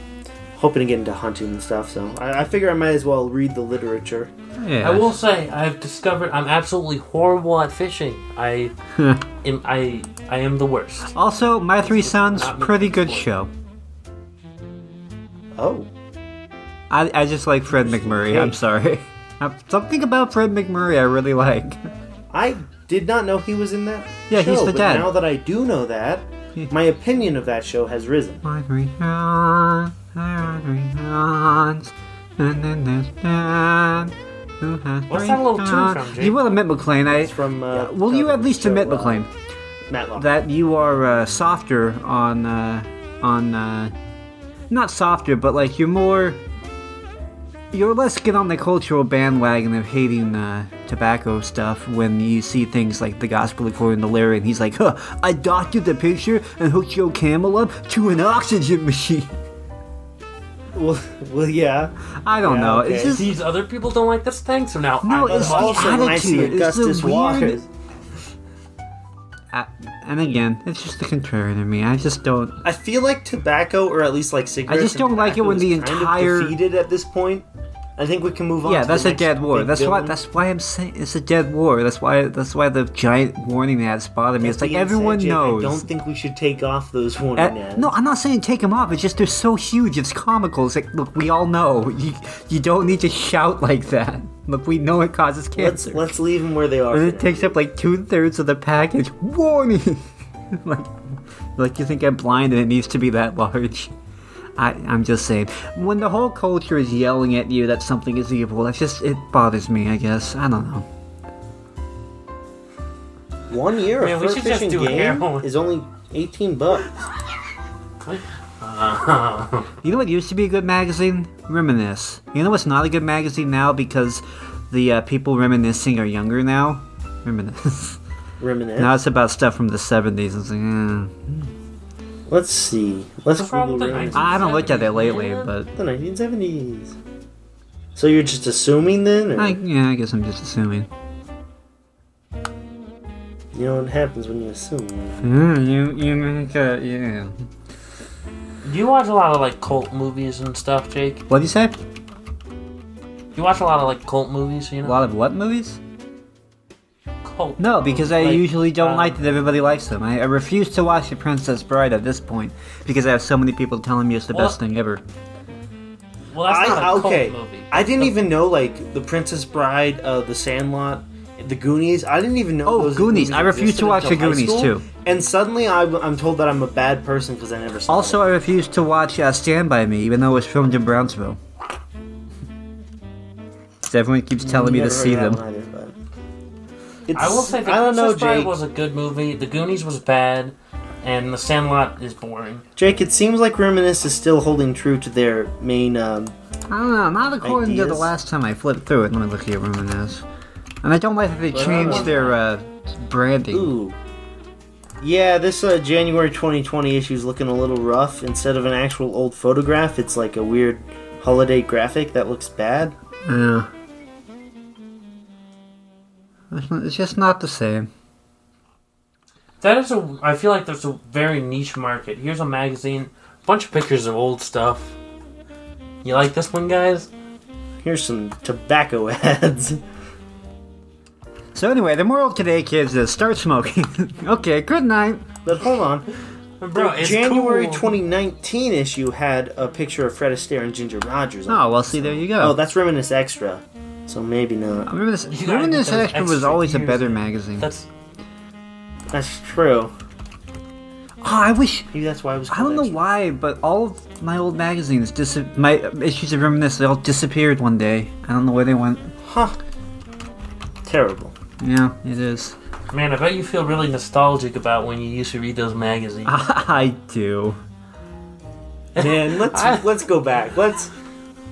hoping to get into hunting and stuff. So I, I figure I might as well read the literature. Yeah. I will say I've discovered I'm absolutely horrible at fishing. I <laughs> am I I am the worst. Also, My Three Sons, pretty good show. Oh, I, I just like Fred MacMurray. I'm sorry. <laughs> Uh, Something about Fred MacMurray I really like. I did not know he was in that. Yeah, show, he's the but dad. Now that I do know that, my opinion of that show has risen. My three my and then there's has What's that little tune from, Jake? You will admit, McLean. I It's from. Uh, will you at least show, admit, uh, McLean, Matlock. that you are uh, softer on uh, on uh, not softer, but like you're more. You're less get on the cultural bandwagon of hating uh, tobacco stuff when you see things like the Gospel according to Larry, and he's like, "Huh, I doctored the picture and hooked your Camel up to an oxygen machine." <laughs> Well, well, yeah. I don't Yeah, know. okay. It's just These other people don't like this thing, so now No, I'm it's the also- Also, when I see attitude, it's the Augustus weird- Waters, uh, and again, it's just the contrarian in me. I just don't. I feel like tobacco, or at least like cigarettes, I just don't like it when the kind of entire- defeated at this point. I think we can move on. Yeah, that's a dead war. That's why. That's why I'm saying it's a dead war. That's why. That's why the giant warning ads bother me. It's like everyone said, knows. I don't think we should take off those Uh, warning ads. no, I'm not saying take them off. It's just they're so huge. It's comical. It's like, look, we all know you you don't need to shout like that. Look, we know it causes let's cancer. let's leave them where they are. it takes up like two thirds of the package. <laughs> Warning. <laughs> like, like you think I'm blind and it needs to be that large. I, I'm just saying, when the whole culture is yelling at you that something is evil, that's just it bothers me. I guess I don't know. One year Man, of we fur fishing game heroin. is only eighteen bucks. <laughs> You know what used to be a good magazine? Reminisce. You know what's not a good magazine now because the uh, people reminiscing are younger now? Reminisce. Reminisce. now it's about stuff from the 70s. It's like, eh. Let's see. Let's What's Google the I haven't looked at it lately, Yeah. but The 1970s. So you're just assuming then, or I, yeah, I guess I'm just assuming. you know what happens when you assume? Yeah, you, you make a, yeah. Do you watch a lot of like cult movies and stuff, Jake? What do you say? You watch a lot of like cult movies, you know? A know? lot of what movies? Cult. No, because I Like, usually don't uh, like that everybody likes them. I, I refuse to watch The Princess Bride at this point because I have so many people telling me it's the Well, best thing ever. Well, that's not a I, cult okay, movie. I didn't The- even know like the Princess Bride, uh, the Sandlot, the Goonies. I didn't even know. Oh, those Goonies. I refuse to watch the Goonies, school, too. And suddenly I'm, I'm told that I'm a bad person because I never saw. Also, I refuse to watch uh, Stand By Me, even though it was filmed in Brownsville. <laughs> 'Cause everyone keeps telling me to see them. One either, but it's, I will say the I don't know, Princess Bride Jake. was a good movie. The Goonies was bad, and The Sandlot is boring. Jake, it seems like Reminisce is still holding true to their main. Um, I don't know, not according to the Ideas? last time I flipped through it. Let me look at Reminisce. And I don't like that they Well, changed uh, their uh, branding. ooh. Yeah, this uh, January 2020 issue is looking a little rough. Instead of an actual old photograph, it's like a weird holiday graphic that looks bad. Yeah. It's not- It's just not the same. That is a. I feel like there's a very niche market. Here's a magazine, bunch of pictures of old stuff. You like this one, guys? Here's some tobacco <laughs> ads. So anyway, the moral today, kids, is start smoking. <laughs> okay, good night. But hold on. Bro, the it's January cool. 2019 issue had a picture of Fred Astaire and Ginger Rogers. on Oh, well, see, there you go. Oh, that's Reminisce Extra. So maybe not. Reminisce, You gotta Reminisce get those Extra was extra always a better magazine. That's That's true. Oh, I wish. Maybe that's why it was. I don't know Extra. why, but all of my old magazines, dis- my issues of Reminisce, they all disappeared one day. I don't know where they went. Huh. Terrible. Yeah, it is. man. I bet you feel really nostalgic about when you used to read those magazines. <laughs> I do. <laughs> Man, let's I- let's go back. Let's.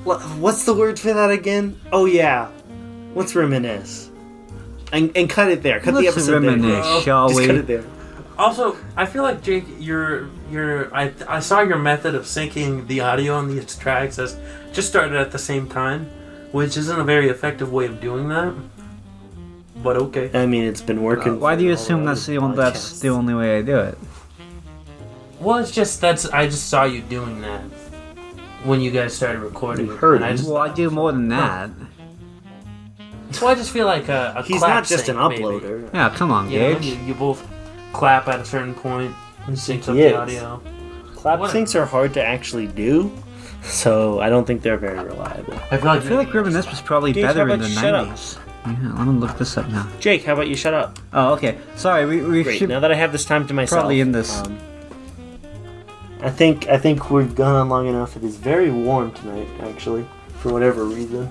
What- What's the word for that again? Oh yeah. Let's reminisce. And, and cut it there. Cut the Let's episode reminisce, there. shall Just we? cut it there. Also, I feel like Jake, your your I I saw your method of syncing the audio on these tracks as just started at the same time, which isn't a very effective way of doing that. But okay. I mean, it's been working. Why do you assume that's the only, that's the only way I do it? Well, it's just that's I just saw you doing that when you guys started recording. You heard and I him. just, Well, I do more than that. So I just feel like a, a He's clap not just sync, an maybe. uploader. Yeah, come on, You, know, Gage. you, you both clap at a certain point and syncs up the audio. Clap Whatever. syncs are hard to actually do, so I don't think they're very reliable. I feel like I feel like Reminisce was probably Gage, better how in the about you shut 90s. Yeah, I'm gonna look this up now. Jake, how about you shut up? Oh, okay. Sorry, we, we Great. should. Now that I have this time to myself, Probably in this- Um, I think I think we've gone on long enough. It is very warm tonight, actually, for whatever reason.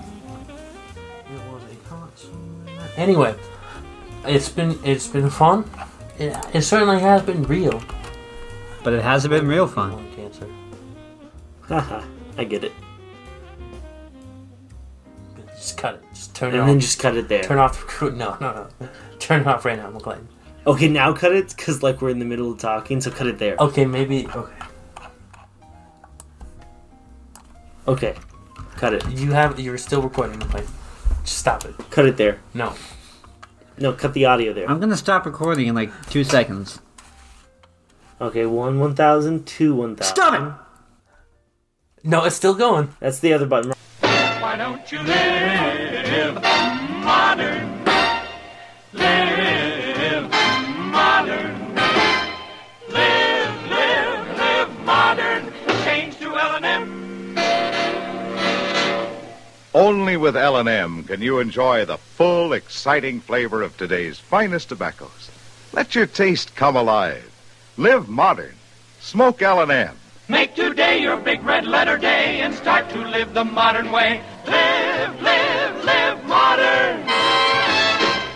Anyway, it's been it's been fun. It, it certainly has been real. But it hasn't been real fun. Lung cancer. Haha, I get it. Just cut it. Just turn it off. And off. then just cut it there. turn off the recruit. No, no, no. Turn it off right now, McLean. Okay, now cut it because like we're in the middle of talking, so cut it there. Okay, maybe. Okay, Okay, cut it. you have. You're still recording, McLean. Just stop it. Cut it there. No. No, cut the audio there. I'm gonna stop recording in like two seconds. Okay, one one thousand, two one thousand. Stop it! No, it's still going. That's the other button. Why Why don't you live Only with L&M can you enjoy the full, exciting flavor of today's finest tobaccos. Let your taste come alive. Live modern. Smoke L&M. Make today your big red letter day and start to live the modern way. Live, live, live modern.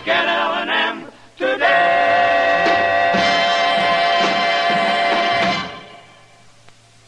Get L&M today.